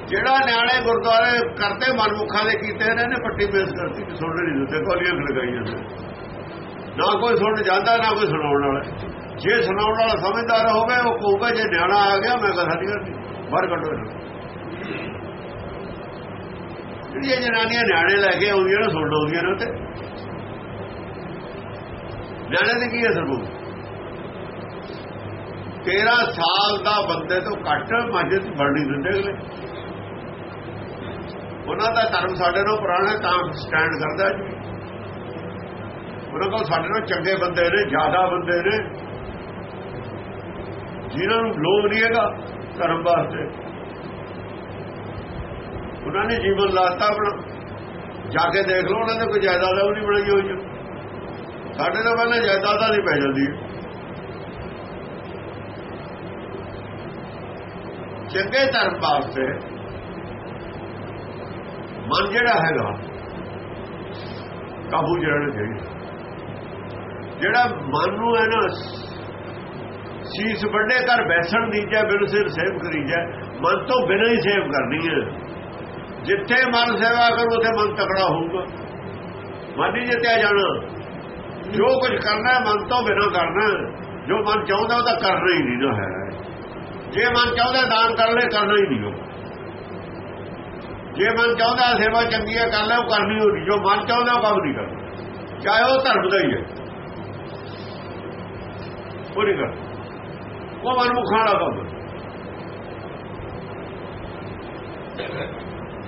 ਜਿਹੜਾ ਨਿਆਣੇ ਗੁਰਦੁਆਰੇ ਕਰਤੇ ਮਨਮੁਖਾਂ ਦੇ ਕੀਤੇ ਇਹਨਾਂ ਨੇ ਪੱਟੀ ਪੇਸ਼ ਕਰਤੀ ਕਿ ਸੁਣ ਨਹੀਂ ਦਿੱਤੇ ਕੋਲੀਆਂ ਲਗਾਈਆਂ ਨੇ ਨਾ ਕੋਈ ਸੁਣ ਜਾਂਦਾ, ਨਾ ਕੋਈ ਸੁਣਾਉਣ ਵਾਲਾ। ਜੇ ਸੁਣਾਉਣ ਵਾਲਾ ਸਮਝਦਾਰ ਹੋਵੇ, ਉਹ ਕਹੂਗਾ, ਜੇ ਨਿਆਣਾ ਆ ਗਿਆ, ਮੈਂ ਕਥਾ ਨਹੀਂ ਕਰਦੀ ਬਾਹਰ ਕੱਢੋ ਜਿਹੜੀਆਂ ਜਨਾਨੀਆਂ ਨਿਆਣੇ ਲੈ ਕੇ ਆਉਂਦੀਆਂ ਨੇ ਸੁਣ ਆਉਂਦੀਆਂ ਨੇ ਉੱਤੇ ਨਿਆਣੇ ਦੇ ਕੀ ਅਸਰ ਹੋਊ 13 ਸਾਲ ਦਾ ਬੰਦੇ ਤੋਂ ਘੱਟ ਮਸਜਿਦ ਬਣ ਨਹੀਂ ਦਿੰਦੇ ਅਗਲੇ। ਉਹਨਾਂ ਦਾ ਧਰਮ ਸਾਡੇ ਨਾਲ ਪੁਰਾਣਾ ਤਾਂ ਸਟੈਂਡ ਕਰਦਾ ਜੀ। ਉਹਨਾਂ ਕੋਲ ਸਾਡੇ ਨਾਲ ਚੰਗੇ ਬੰਦੇ ਨੇ, ਜ਼ਿਆਦਾ ਬੰਦੇ ਨੇ। ਜਿਨ੍ਹਾਂ ਨੂੰ ਲੋਭ ਨਹੀਂ ਹੈਗਾ ਧਰਮ ਵਾਸਤੇ। ਉਹਨਾਂ ਨੇ ਜੀਵਨ ਲਾਤਾ ਆਪਣਾ। ਜਾ ਕੇ ਦੇਖ ਲਓ, ਉਹਨਾਂ ਨੇ ਕੋਈ ਜਾਇਦਾਦ ਵੀ ਨਹੀਂ ਬਣਾਈ ਹੋਈ। ਸਾਡੇ ਤੋਂ ਪਹਿਲਾਂ ਜਾਇਦਾਦਾਂ ਨਹੀਂ ਪੈ ਜਾਂਦੀ। ਚੰਗੇ ਧਰਮ ਵਾਸਤੇ ਮਨ ਜਿਹੜਾ ਹੈਗਾ, ਕਾਬੂ ਜਿਹੜਾ ਚਾਹੀਦਾ ਜਿਹੜਾ ਮਨ ਨੂੰ ਹੈ ਨਾ, ਸੀਸ ਵੱਡੇ ਕਰ ਬੈਸਣ ਦੀ ਦੀਜੈ ਬਿਨ ਸਿਰ ਸੇਵ ਕਰੀ ਜਾ, ਮਨ ਤੋਂ ਬਿਨਾਂ ਹੀ ਸੇਵ ਕਰਨੀ ਹੈ। ਜਿੱਥੇ ਮਨ ਸੇਵਾ ਕਰੂ, ਉਥੇ ਮਨ ਤਕੜਾ ਹੋਊਗਾ। ਮਨ ਹੀ ਜਿੱਤਿਆ ਜਾਣਾ। ਜੋ ਕੁਝ ਕਰਨਾ ਮਨ ਤੋਂ ਬਿਨਾਂ ਕਰਨਾ ਜੋ ਮਨ ਚਾਹੁੰਦਾ, ਉਹ ਤਾਂ ਕਰਨਾ ਹੀ ਨਹੀਂ ਨਾ ਹੈ। ਜੇ ਮਨ ਚਾਹੁੰਦਾ, ਦਾਨ ਕਰ ਲੈ ਕਰਨਾ ਹੀ ਨਹੀਂ ਉਹ ਜੇ ਮਨ ਚਾਹੁੰਦਾ ਸੇਵਾ ਚੰਗੀ ਹੈ, ਕਰ ਲੈ, ਉਹ ਕਰਨੀ ਹੋਣੀ ਜੋ ਮਨ ਚਾਹੁੰਦਾ ਉਹ ਕੰਮ ਨਹੀਂ ਕਰਦਾ। ਚਾਹੇ ਉਹ ਧਰਮ ਦਾ ਹੀ ਹੈ। ਉਹ ਨਹੀਂ ਕਰਦਾ। ਉਹ ਮਨ ਮੁਖਾਣਾ ਕੰਮ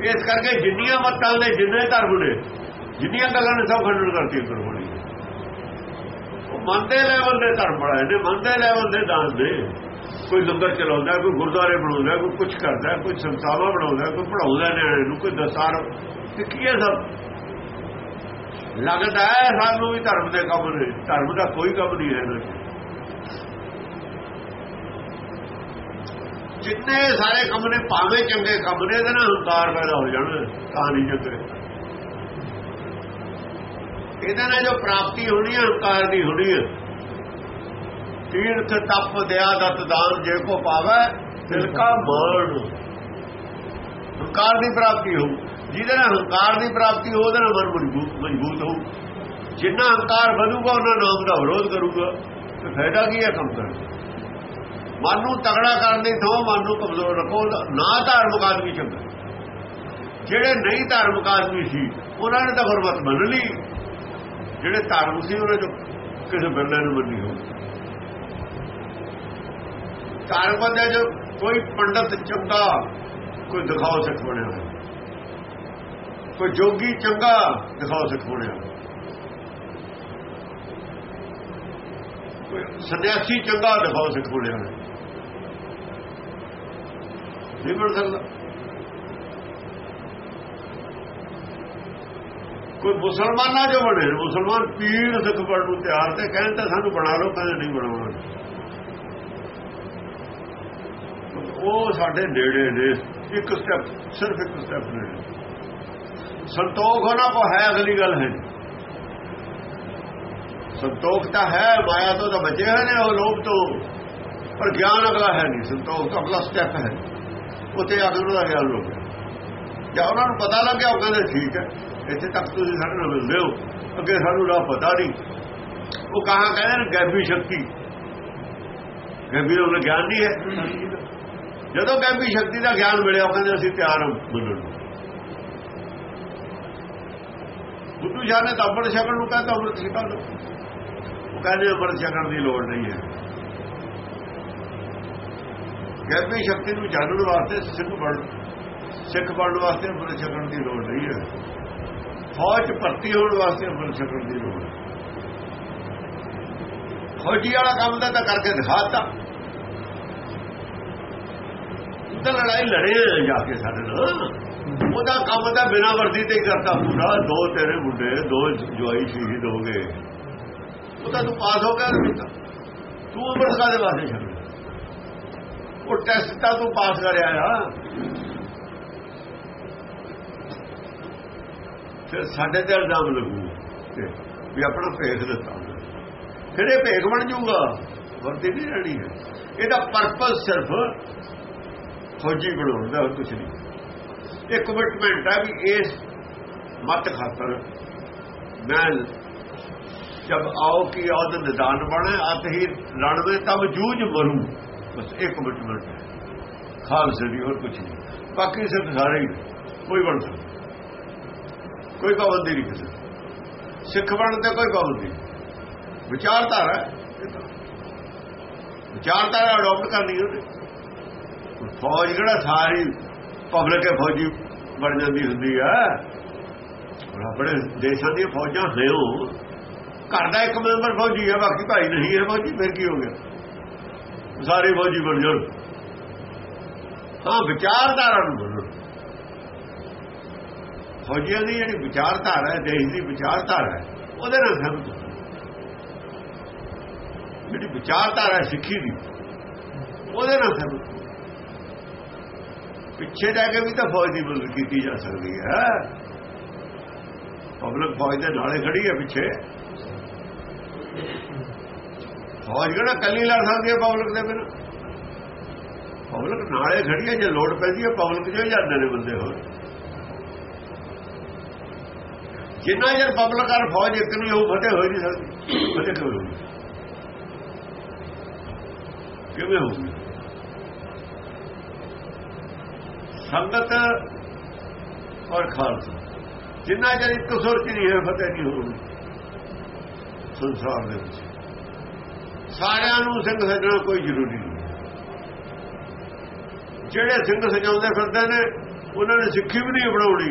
ਇਸ ਕਰਕੇ ਜਿੰਨੀਆਂ ਮਤਾਂ ਨੇ, ਜਿੰਨੇ ਧਰਮ ਨੇ, ਜਿੰਨੀਆਂ ਗੱਲਾਂ ਨੇ, ਸਭ ਖੰਡਨ ਕਰਤੀ ਕਰਵਾਉਣੀ ਉਹ ਮਨ ਦੇ ਲੈਵਲ ਦੇ ਧਰਮ ਬਣਾਏ ਨੇ ਮਨ ਦੇ ਲੈਵਲ ਦੇ ਦਾਨ ਦੇ। ਕੋਈ ਲੰਗਰ ਚਲਾਉਂਦਾ, ਕੋਈ ਗੁਰਦੁਆਰੇ ਬਣਾਉਂਦਾ, ਕੋਈ ਕੁਝ ਕਰਦਾ, ਕੋਈ ਸੰਸਥਾਵਾਂ ਬਣਾਉਂਦਾ, ਕੋਈ ਪੜਾਉਂਦਾ ਨਿਆਣੇ ਨੂੰ, ਕੋਈ ਦਸਾਰ ਸਿੱਖੀਏ ਸਭ? ਲੱਗਦਾ ਹੈ ਸਾਨੂੰ ਵੀ ਧਰਮ ਦੇ ਕੰਮ ਨੇ। ਧਰਮ ਦਾ ਕੋਈ ਕੰਮ ਨਹੀਂ ਹੈ ਇਹਨਾਂ ਜਿੰਨੇ ਸਾਰੇ ਕੰਮ ਨੇ, ਭਾਵੇਂ ਚੰਗੇ ਕੰਮ ਨੇ, ਇਹਦੇ ਨਾਲ ਹੰਕਾਰ ਪੈਦਾ ਹੋ ਜਾਣਾ ਕਹਾਣੀ ਜੱਗੇ ਇਹਦੇ ਨਾਲ ਜੋ ਪ੍ਰਾਪਤੀ ਹੋਣੀ ਹੈ ਹੰਕਾਰ ਦੀ ਹੋਣੀ ਹੈ ਤੀਰਥ ਤਪ ਦਿਆ ਦਤ ਦਾਨ ਜੇ ਕੋ ਪਾਵੇ ਦਿਲ ਕਾ ਮਾਣ ਹੰਕਾਰ ਦੀ ਪ੍ਰਾਪਤੀ ਹੋ ਜਿਹਦੇ ਨਾਲ ਹੰਕਾਰ ਦੀ ਪ੍ਰਾਪਤੀ ਹੋ ਉਹਦੇ ਨਾਲ ਮਨ ਮਜ਼ਬੂਤ ਮਜ਼ਬੂਤ ਹੋ ਜਿੰਨਾ ਹੰਕਾਰ ਵਧੂਗਾ ਉਹਨਾਂ ਨਾਮ ਦਾ ਵਿਰੋਧ ਕਰੂਗਾ ਤੇ ਫਾਇਦਾ ਕੀ ਹੈ ਕੰਮ ਕਰਨ ਮਨ ਨੂੰ ਤਗੜਾ ਕਰਨ ਦੀ ਥਾਂ ਮਨ ਨੂੰ ਕਮਜ਼ੋਰ ਰੱਖੋ ਨਾ ਧਾਰਮਿਕ ਆਦਮੀ ਚੰਗਾ ਜਿਹੜੇ ਨਹੀਂ ਧਾਰਮਿਕ ਆਦਮੀ ਸੀ ਉਹਨਾਂ ਨੇ ਤਾਂ ਗੁਰਮਤ ਮੰਨ ਲਈ ਜਿਹੜੇ ਧਾਰਮਿਕ ਸੀ ਉਹਨਾਂ ਜੋ ਕਿਸੇ ਬੰਦੇ ਨੂੰ ਮੰਨੀ ਹੋ ਧਾਰਮਿਕ ਦੇ ਜੋ ਕੋਈ ਪੰਡਤ ਚੰਗਾ, ਕੋਈ ਦਿਖਾਓ ਸਿੱਖ ਬਣਿਆ। ਹੋਇਆ ਕੋਈ ਜੋਗੀ ਚੰਗਾ, ਦਿਖਾਓ ਸਿੱਖ ਬਣਿਆ। ਕੋਈ ਸੰਨਿਆਸੀ ਚੰਗਾ, ਦਿਖਾਓ ਸਿੱਖ ਬਣਿਆ। ਹੋਇਆ ਨਹੀਂ ਬਣ ਸਕਦਾ। ਕੋਈ ਮੁਸਲਮਾਨਾਂ ਜੋ ਬਣੇ ਮੁਸਲਮਾਨ ਪੀਰ ਸਿੱਖ ਬਣਨ ਨੂੰ ਤਿਆਰ ਤੇ ਕਹਿੰਦੇ ਸਾਨੂੰ ਬਣਾ ਲਓ, ਕਹਿੰਦੇ ਨਹੀਂ ਬਣਾਉਣਾ। ਉਹ ਸਾਡੇ ਨੇੜੇ ਨੇ। ਇੱਕ ਸਟੈਪ ਸਿਰਫ ਇੱਕ ਸਟੈਪ ਨੇੜੇ ਸੰਤੋਖ ਉਹਨਾਂ ਕੋ ਹੈ, ਅਗਲੀ ਗੱਲ ਹੈ। ਸੰਤੋਖ ਤਾਂ ਹੈ, ਮਾਇਆ ਤੋਂ ਤਾਂ ਬਚੇ ਹੋਏ ਨੇ ਉਹ ਲੋਭ ਤੋਂ। ਪਰ ਗਿਆਨ ਅਗਲਾ ਹੈ ਨਹੀਂ। ਸੰਤੋਖ ਤਾਂ ਅਗਲਾ ਸਟੈਪ ਹੈ। ਉੱਥੇ ਅਗਲੇ ਦਾ ਗਿਆਨ ਹੋ ਗਿਆ। ਜੇ ਉਹਨਾਂ ਨੂੰ ਪਤਾ ਲੱਗਿਆ, ਉਹ ਕਹਿੰਦੇ ਠੀਕ ਹੈ। ਇੱਥੇ ਤੱਕ ਤੁਸੀਂ ਸਾਡੇ ਨਾਲ ਮਿਲਦੇ ਹੋ। ਅੱਗੇ ਸਾਨੂੰ ਰਾਹ ਪਤਾ ਨਹੀਂ। ਉਹ ਕਹਾਂ ਕਹਿੰਦੇ ਨੇ, ਗੈਬੀ ਸ਼ਕਤੀ। ਗੈਬੀ ਦਾ ਗਿਆਨ ਨਹੀਂ ਹੈ। ਜਦੋਂ ਗੈਬੀ ਸ਼ਕਤੀ ਦਾ ਗਿਆਨ ਮਿਲਿਆ, ਉਹ ਕਹਿੰਦੇ ਅਸੀਂ ਤਿਆਰ ਹਾਂ ਮੰਨਣ ਨੂੰ। ਬੁੱਧੂ ਜੀ ਨੇ ਤਾਂ ਅੰਮ੍ਰਿਤ ਛਕਣ ਨੂੰ ਕਹਿੰਦਾ ਅੰਮ੍ਰਿਤ ਛਕਾ ਲਓ ਉਹ ਕਹਿੰਦੇ ਅੰਮ੍ਰਿਤ ਛਕਣ ਦੀ ਲੋੜ ਨਹੀਂ ਹੈ। ਗੈਬੀ ਸ਼ਕਤੀ ਨੂੰ ਜਾਣਨ ਵਾਸਤੇ, ਸਿੱਖ ਬਣ ਸਿੱਖ ਬਣਨ ਵਾਸਤੇ ਅੰਮ੍ਰਿਤ ਛਕਣ ਦੀ ਲੋੜ ਨਹੀਂ ਹੈ। ਫੌਜ ਭਰਤੀ ਹੋਣ ਵਾਸਤੇ ਅੰਮ੍ਰਿਤ ਛਕਣ ਦੀ ਲੋੜ ਹੈ। ਫੌਜੀ ਵਾਲਾ ਕੰਮ ਤਾਂ ਕਰਕੇ ਦਿਖਾਤਾ ਤਾਂ ਲੜਾਈ ਲੜੇ ਜਾ ਕੇ ਸਾਡੇ ਨਾਲ। ਉਹਦਾ ਕੰਮ ਤਾਂ ਬਿਨਾ ਵਰਦੀ ਤੇ ਕਰਤਾ ਪੂਰਾ ਦੋ ਤੇਰੇ ਮੁੰਡੇ, ਦੋ ਜਵਾਈ ਸ਼ਹੀਦ ਹੋ ਗਏ। ਉਹ ਤਾਂ ਤੂੰ ਪਾਸ ਹੋ ਗਿਆ ਨਹੀਂ ਤੂੰ ਅੰਮ੍ਰਿਤ ਕਾਦੇ ਵਾਸਤੇ ਛੱਡ ਉਹ ਟੈਸਟ ਤਾਂ ਤੂੰ ਪਾਸ ਕਰਿਆ ਆ। ਫਿਰ ਸਾਡੇ ਤੇ ਇਲਜ਼ਾਮ ਲੱਗੂ ਵੀ ਆਪਣਾ ਭੇਖ ਦਿੱਤਾ। ਫਿਰ ਇਹ ਭੇਖ ਬਣ ਜਾਊਗਾ। ਵਰਦੀ ਨਹੀਂ ਰਹਿਣੀ ਹੈ। ਇਹਦਾ ਪਰਪਸ ਸਿਰਫ ਫੌਜੀ ਬਣਾਉਣ ਦਾ ਕੁਝ ਨਹੀਂ। ਇਹ ਕਮਿਟਮੈਂਟ ਹੈ ਵੀ ਇਸ ਮਤ ਖਾਤਰ ਮੈਂ ਜਦ ਆਓ ਕਿ ਔਦ ਨਿਦਾਨ ਬਣੇ ਅਤ ਹੀ ਲੜਵੇ ਤਬ ਜੂਝ ਮਰੂ ਬਸ ਇਹ ਕਮਿਟਮੈਂਟ ਹੈ ਖਾਲਸੇ ਦੀ ਹੋਰ ਕੁਝ ਨਹੀਂ। ਬਾਕੀ ਸਿਰਫ ਸਾਰੇ ਹੀ ਕੋਈ ਬਣ ਸਕਦਾ। ਕੋਈ ਪਾਬੰਦੀ ਨਹੀਂ ਕਿਸੇ ਸਿੱਖ ਬਣਨ ਤੇ ਕੋਈ ਪਾਬੰਦੀ ਵਿਚਾਰਧਾਰਾ ਵਿਚਾਰਧਾਰਾ ਅਡਾਪਟ ਕਰਨੀ ਉਹਨੇ ਫੌਜ ਕਿਹੜਾ ਸਾਰੀ ਪਬਲਿਕ ਫੌਜੀ ਬਣ ਜਾਂਦੀ ਹੁੰਦੀ ਆ ਆਪਣੇ ਦੇਸ਼ਾਂ ਦੀਆਂ ਫੌਜਾਂ ਹੈਓ ਘਰ ਦਾ ਇੱਕ ਮੈਂਬਰ ਫੌਜੀ ਹੈ, ਬਾਕੀ ਭਾਈ ਨਹੀਂ ਹੈ ਫੌਜੀ, ਫਿਰ ਕੀ ਹੋ ਗਿਆ? ਸਾਰੇ ਫੌਜੀ ਬਣ ਜਾਣ। ਹਾਂ, ਵਿਚਾਰਧਾਰਾ ਨੂੰ ਬੋਲੋ ਫੌਜੀਆਂ ਦੀ ਜਿਹੜੀ ਵਿਚਾਰਧਾਰਾ ਹੈ, ਦੇਸ਼ ਦੀ ਵਿਚਾਰਧਾਰਾ ਹੈ, ਉਹਦੇ ਨਾਲ ਸਹਿਮਤ ਜਿਹੜੀ ਵਿਚਾਰਧਾਰਾ ਸਿੱਖੀ ਦੀ, ਉਹਦੇ ਨਾਲ ਸਹਿਮਤ ਪਿੱਛੇ ਜਾ ਕੇ ਵੀ ਤਾਂ ਫੌਜ ਦੀ ਮਦਦ ਕੀਤੀ ਜਾ ਸਕਦੀ ਹੈ। ਪਬਲਿਕ ਫੌਜ ਦੇ ਨਾਲੇ ਖੜੀ ਹੈ ਪਿੱਛੇ। ਫੌਜ ਕਿਹੜਾ ਕੱਲੀ ਲੜ ਸਕਦੀ ਹੈ ਪਬਲਿਕ ਦੇ ਬਿਨਾਂ? ਪਬਲਿਕ ਨਾਲੇ ਖੜੀ ਹੈ, ਜੇ ਲੋੜ ਪੈਂਦੀ ਹੈ ਪਬਲਿਕ ਜੋ ਜਾਂਦੇ ਨੇ ਬੰਦੇ ਹੋਰ। ਜਿੰਨਾ ਚਿਰ ਪਬਲਿਕ ਔਰ ਫੌਜ ਇੱਕ ਨਹੀਂ ਹੋਊ, ਫਤਿਹ ਹੋ ਨਹੀਂ ਸਕਦੀ। ਫਤਿਹ ਕਿਵੇਂ ਹੋਊਗੀ? ਕਿਵੇਂ ਹੋਊਗੀ? ਸੰਗਤ ਔਰ ਖਾਲਸਾ। ਜਿੰਨਾ ਚਿਰ ਇੱਕ ਸੁਰ ਚ ਨਹੀਂ ਹੈ, ਫਤਿਹ ਨਹੀਂ ਹੋਣੀ ਸੰਸਾਰ ਦੇ ਵਿੱਚ। ਸਾਰਿਆਂ ਨੂੰ ਸਿੰਘ ਸਜਣਾ ਕੋਈ ਜ਼ਰੂਰੀ ਨਹੀਂ। ਜਿਹੜੇ ਸਿੰਘ ਸਜਾਉਂਦੇ ਫਿਰਦੇ ਨੇ, ਉਹਨਾਂ ਨੇ ਸਿੱਖੀ ਵੀ ਨਹੀਂ ਬਣਾਉਣੀ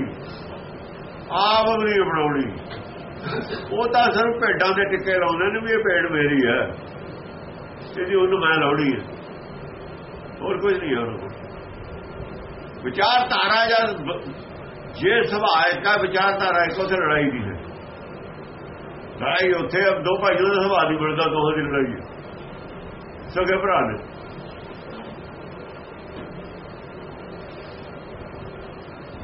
ਆਪ ਵੀ ਨਹੀਂ ਬਣਾਉਣੀ ਉਹ ਤਾਂ ਸਿਰਫ ਭੇਡਾਂ ਦੇ ਟਿੱਕੇ ਲਾਉਂਦੇ ਨੇ ਵੀ ਇਹ ਭੇਡ ਮੇਰੀ ਹੈ। ਇਹਦੀ ਉਹਨੂੰ ਮੈਂ ਲਾਉਣੀ ਹੈ। ਹੋਰ ਕੁਝ ਨਹੀਂ ਹੋਰ ਵਿਚਾਰਧਾਰਾ ਜਾਂ ਜੇ ਸੁਭਾਅ ਕਾ ਵਿਚਾਰਧਾਰਾ ਇੱਕ ਉਥੇ ਲੜਾਈ ਦੀ ਹੈ। ਲੜਾਈ ਉੱਥੇ ਅਬ ਦੋ ਭਾਈਆਂ ਦਾ ਸੁਭਾਅ ਨਹੀਂ ਮਿਲਦਾ ਦੋਹਾਂ ਦੀ ਲੜਾਈ ਹੈ। ਸਗੇ ਭਰਾ ਨੇ।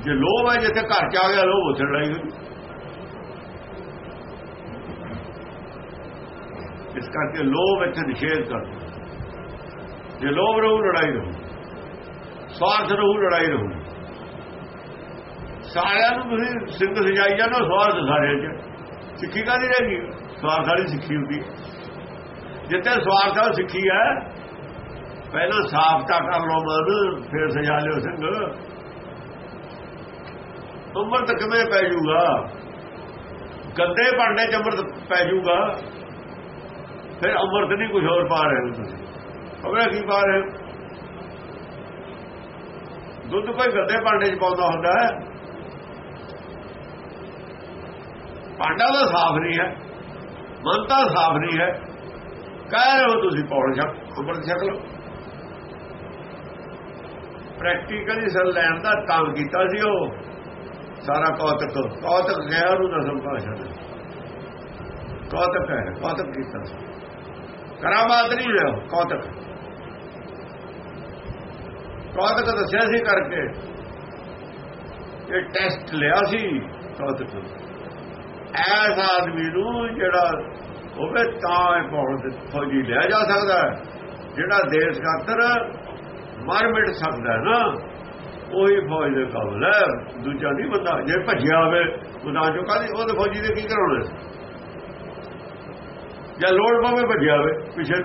ਜੇ ਲੋਭ ਹੈ ਜਿੱਥੇ ਘਰ ਚ ਆ ਗਿਆ, ਲੋਭ ਉੱਥੇ ਲੜਾਈ ਹੋਈ। ਇਸ ਕਰਕੇ ਲੋਭ ਇੱਥੇ ਨਿਸ਼ੇਧ ਕਰ ਜੇ ਲੋਭ ਰਹੂ, ਲੜਾਈ ਰਹੂ। ਸਵਾਰਥ ਰਹੂ, ਲੜਾਈ ਰਹੂ। ਸਾਰਿਆਂ ਨੂੰ ਤੁਸੀਂ ਸਿੰਘ ਸਜਾਈ ਜਾਣਾ ਸਵਾਰਥ ਸਾਰਿਆਂ ਚ। ਸਿੱਖੀ ਕਾਦੀ ਰਹੇਗੀ ਸਵਾਰਥ ਵਾਲੀ ਸਿੱਖੀ ਹੁੰਦੀ ਜਿੱਥੇ ਸਵਾਰਥ ਵਾਲੀ ਸਿੱਖੀ ਹੈ, ਪਹਿਲਾਂ ਸਾਫ਼ ਤਾਂ ਕਰ ਲਓ ਮਨ, ਫਿਰ ਸਜਾ ਲਿਓ ਸਿੰਘ। ਅੰਮ੍ਰਿਤ ਕਿਵੇਂ ਪੈ ਜਾਊਗਾ ਗੰਦੇ ਭਾਂਡੇ ਚ ਅੰਮ੍ਰਿਤ ਪੈ ਜਾਊਗਾ ਫਿਰ ਅੰਮ੍ਰਿਤ ਨਹੀਂ ਕੁਝ ਹੋਰ ਪਾ ਰਹੇ ਹੋ ਤੁਸੀਂ। ਖਬਰ ਕੀ ਪਾ ਰਹੇ ਦੁੱਧ ਕੋਈ ਗੱਦੇ ਭਾਂਡੇ ਚ ਪਾਉਂਦਾ ਹੁੰਦਾ ਹੈ। ਭਾਂਡਾ ਤਾਂ ਸਾਫ਼ ਨਹੀਂ ਹੈ, ਮਨ ਤਾਂ ਸਾਫ਼ ਨਹੀਂ ਹੈ। ਕਹਿ ਰਹੇ ਹੋ ਤੁਸੀਂ ਪੌੜ ਛਕ ਅੰਮ੍ਰਿਤ ਛਕ ਲਓ। ਪ੍ਰੈਕਟੀਕਲੀ ਸਰ ਲੈਣ ਦਾ ਕੰਮ ਕੀਤਾ ਸੀ ਉਹ। ਸਾਰਾ ਕੌਤਕ ਕੌਤਕ ਗਿਆ ਉਹਨੂੰ ਦਸਮ ਭਾਸ਼ਾ ਦੇ। ਕੌਤਕ ਹੈ, ਕੌਤਕ ਕੀਤਾ ਕਰਾਮਾਤ ਨਹੀਂ ਰਿਹਾ ਕੌਤਕ। ਕੌਤਕ ਦੱਸਿਆ ਸੀ ਕਰਕੇ। ਇਹ ਟੈਸਟ ਲਿਆ ਸੀ ਕੌਤਕ ਐਸ ਆਦਮੀ ਨੂੰ ਜਿਹੜਾ ਹੋਵੇ ਤਾਂ ਇਹ ਬਹੁਤ ਫੌਜੀ ਲਿਆ ਜਾ ਸਕਦਾ ਜਿਹੜਾ ਦੇਸ਼ ਖਾਤਰ ਮਰ ਮਿਟ ਸਕਦਾ ਨਾ, ਉਹੀ ਫੌਜ ਦੇ ਕਾਬਲ ਹੈ। ਦੂਜਾ ਨਹੀਂ ਬੰਦਾ, ਜੇ ਭੱਜਿਆ ਹੋਵੇ ਉਹਦਾ ਚੋਂ ਕਾਦੀ ਉਹਦੇ ਫੌਜੀ ਦੇ ਕੀ ਕਰਾਉਣਾ ਜਾਂ ਲੋੜ ਪਵੇ ਭੱਜਿਆ ਹੋਵੇ, ਪਿਛੇ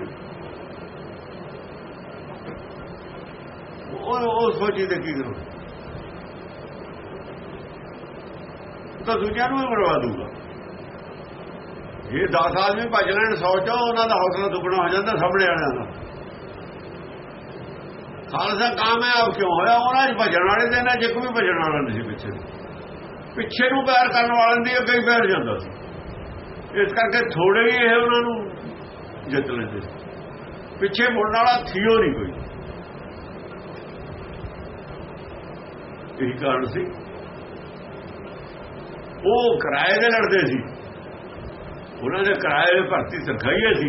ਉਹ ਉਹ ਫੌਜੀ ਦੇ ਕੀ ਕਰਾਉਣਾ ਤਾਂ ਦੂਜਿਆਂ ਨੂੰ ਵੀ ਮਰਵਾ ਦੂਗਾ ਇਹ 10 ਆਦਮੀ ਭੱਜ ਲੈਣ ਸੋਚੋ ਉਹਨਾਂ ਦਾ ਹੌਸਲਾ ਦੁੱਗਣਾ ਹੋ ਜਾਂਦਾ ਸਾਹਮਣੇ ਵਾਲਿਆਂ ਦਾ। ਖਾਲਸਾ ਕਾਮਯਾਬ ਕਿਉਂ ਹੋਇਆ? ਉਹਨਾਂ 'ਚ ਭਜਣ ਵਾਲੇ ਦੇ ਨਾਲ ਜਿੱਕ ਵੀ ਭਜਣ ਵਾਲਾ ਨਹੀਂ ਸੀ ਪਿੱਛੇ। ਪਿੱਛੇ ਨੂੰ ਪੈਰ ਕਰਨ ਵਾਲਿਆਂ ਦੀ ਅੱਗੇ ਹੀ ਪੈਰ ਜਾਂਦਾ ਸੀ। ਇਸ ਕਰਕੇ ਥੋੜੇ ਹੀ ਇਹ ਉਹਨਾਂ ਨੂੰ ਜਿੱਤ ਲੈਂਦੇ ਸੀ। ਪਿੱਛੇ ਮੁੜਨ ਵਾਲਾ ਥੀਓ ਨਹੀਂ ਕੋਈ। ਇਹ ਕਾਰਨ ਸੀ। ਉਹ ਕਿਰਾਏ ਦੇ ਲੜਦੇ ਸੀ। ਉਹਨਾਂ ਦੇ ਕਿਰਾਏ ਦੇ ਭਰਤੀ ਤਨਖਾਹੀਏ ਸੀ।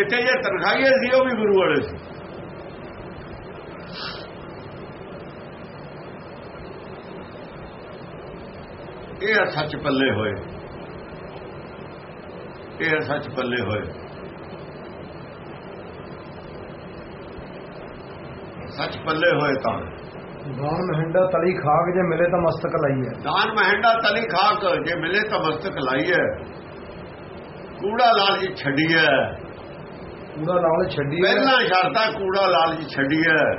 ਇੱਥੇ ਜੇ ਤਨਖਾਹੀਏ ਸੀ, ਉਹ ਵੀ ਗੁਰੂ ਵਾਲੇ ਸੀ। ਇਹ ਸੱਚ ਪੱਲੇ ਹੋਏ। ਇਹ ਸੱਚ ਪੱਲੇ ਹੋਏ। ਸੱਚ ਪੱਲੇ ਹੋਏ ਤਾਂ। ਦਾਨ ਮਹਿੰਡਾ ਤਲੀ ਖਾਕ ਜੇ ਮਿਲੇ ਤਾਂ ਮਸਤਕ ਲਾਈ ਹੈ। ਦਾਨ ਮਹਿੰਡਾ ਤਲੀ ਖਾਕ ਜੇ ਮਿਲੇ ਤਾਂ ਮਸਤਕ ਲਾਈ ਹੈ। ਕੂੜਾ ਲਾਲਚ ਛੱਡੀ ਹੈ। ਕੂੜਾ ਲਾਲ ਛੱਡੀ ਹੈ। ਪਹਿਲਾਂ ਸ਼ਰਤਾਂ ਕੂੜਾ ਲਾਲਚ ਛੱਡੀ ਹੈ।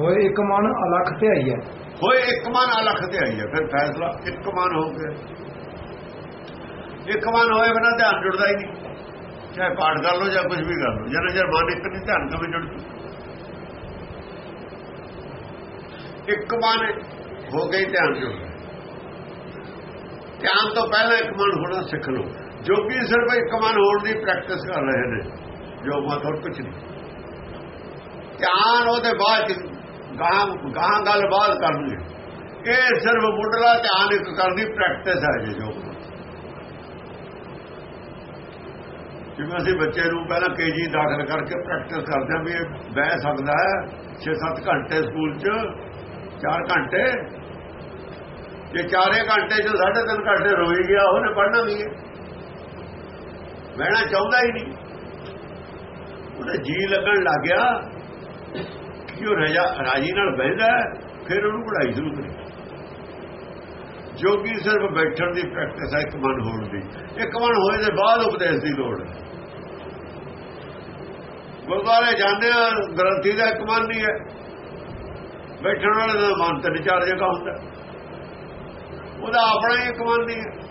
ਹੋਏ ਇੱਕ ਮਨ ਅਲਖ ਤੇ ਆਈ ਹੈ। ਹੋਏ ਇੱਕ ਮਨ ਅਲਖ ਤੇ ਆਈ ਹੈ। ਫਿਰ ਫੈਸਲਾ ਇੱਕ ਮਨ ਹੋ ਗਿਆ। ਇੱਕ ਮਨ ਹੋਏ ਬਿਨਾਂ ਧਿਆਨ ਜੁੜਦਾ ਹੀ ਨਹੀਂ। ਚਾਹੇ ਪਾਠ ਕਰ ਲੋ ਜਾਂ ਕੁਝ ਵੀ ਕਰ ਲੋ ਜਦੋਂ ਜਰ ਮਨ ਇੱਕ ਨਹੀਂ ਧਿਆਨ ਕਿਵੇਂ ਜੁੜ ਇੱਕ ਮਨ ਹੋ ਗਈ ਧਿਆਨ ਜੁੜ ਧਿਆਨ ਤੋਂ ਪਹਿਲਾਂ ਇੱਕ ਮਨ ਹੋਣਾ ਸਿੱਖ ਲਓ। ਜੋਗੀ ਸਿਰਫ ਇੱਕ ਮਨ ਹੋਣ ਦੀ ਪ੍ਰੈਕਟਿਸ ਕਰ ਰਹੇ ਨੇ, ਜੋ ਮਤ ਹੋਰ ਕੁਝ ਨਹੀਂ। ਧਿਆਨ ਉਹਦੇ ਬਾਅਦ ਗਾਂ ਗਾਂ ਗੱਲ ਬਾਤ ਕਰਨੀ ਇਹ ਸਿਰਫ ਮੁੱਢਲਾ ਧਿਆਨ ਇੱਕ ਕਰਦੀ ਪ੍ਰੈਕਟਿਸ ਹੈ ਜੀ, ਜੋ ਜਿਵੇਂ ਅਸੀਂ ਬੱਚੇ ਨੂੰ ਪਹਿਲਾਂ ਕੇਜੀ ਦਾਖਲ ਕਰਕੇ ਪ੍ਰੈਕਟਿਸ ਕਰਦੇ ਆ ਵੀ ਇਹ ਬਹਿ ਸਕਦਾ ਹੈ 6-7 ਘੰਟੇ ਸਕੂਲ 'ਚ 4 ਘੰਟੇ? ਜੇ 4 ਘੰਟੇ ਚੋਂ 3.5 ਘੰਟੇ ਰੋਈ ਗਿਆ, ਉਹਨੇ ਪੜਨਾ ਵੀ ਹੈ। ਬਹਿਣਾ ਚਾਹੁੰਦਾ ਹੀ ਨਹੀਂ। ਉਹਦਾ ਜੀ ਲੱਗਣ ਲੱਗ ਗਿਆ ਕਿ ਉਹ ਰਜਾ ਰਾਜੀ ਨਾਲ ਬਹਿੰਦਾ ਫਿਰ ਉਹਨੂੰ ਪੜਾਈ ਸ਼ੁਰੂ ਕਰੀ। ਜੋਗੀ ਸਿਰਫ ਬੈਠਣ ਦੀ ਪ੍ਰੈਕਟਿਸ ਹੈ, ਇੱਕ ਮਨ ਹੋਣ ਦੀ। ਇੱਕ ਮਨ ਹੋਏ ਦੇ ਬਾਅਦ ਉਪਦੇਸ਼ ਦੀ ਲੋੜ ਹੈ। ਗੁਰਦੁਆਰੇ ਜਾਂਦੇ ਆ ਗ੍ਰੰਥੀ ਦਾ ਇੱਕ ਮਨ ਨਹੀਂ ਹੈ। ਬੈਠਣ ਵਾਲੇ ਦਾ ਮਨ ਤੇ ਚਾਰ ਜਗ੍ਹਾ ਹੁੰਦਾ। ਉਹਦਾ ਆਪਣਾ ਹੀ ਇੱਕ ਮਨ ਨਹੀਂ ਹੈ।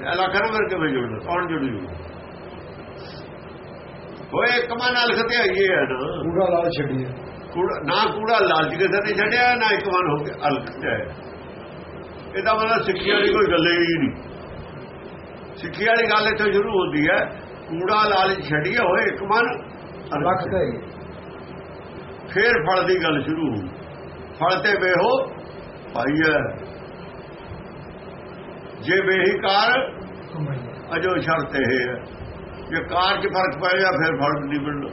ਇਹ ਲੱਖਾਂ ਵਰ ਕੇ ਜੁੜਦਾ ਕੌਣ ਜੁੜੂ ਹੋਏ ਇੱਕ ਮਨ ਅਲਖ ਤੇ ਆਈਏ ਹੈ ਨਾ। ਪੂਰਾ ਲਾਲ ਛੱਡੀਏ। ਕੂੜਾ ਨਾ ਕੂੜਾ ਲਾਲਚ ਕਿਸੇ ਨੇ ਛੱਡਿਆ ਨਾ ਇੱਕ ਮਨ ਹੋ ਕੇ ਅਲਖ ਤੇ ਆਇਆ। ਇਹਦਾ ਮਤਲਬ ਸਿੱਖਿਆ ਦੀ ਕੋਈ ਗੱਲ ਹੀ ਨਹੀਂ। ਸਿੱਖਿਆ ਵਾਲੀ ਗੱਲ ਇੱਥੇ ਸ਼ੁਰੂ ਹੁੰਦੀ ਹੈ। ਕੂੜਾ ਲਾਲਚ ਛੱਡੀਏ ਹੋਏ ਇੱਕ ਮਨ ਅਲਖ ਆਈ ਫੇਰ ਫਲ ਦੀ ਗੱਲ ਸ਼ੁਰੂ ਹੋਈ ਫਲ ਤੇ ਵੇਹੋ ਭਾਈਆ ਜੇ ਵੇਹੀ ਕਾਰ, ਅਜੋ ਸ਼ਰਤ ਇਹ ਹੈ ਜੇ ਕਾਰ 'ਚ ਫ਼ਰਕ ਪੈ ਗਿਆ, ਫਿਰ ਫਲ ਨਹੀਂ ਮਿਲਣਾ।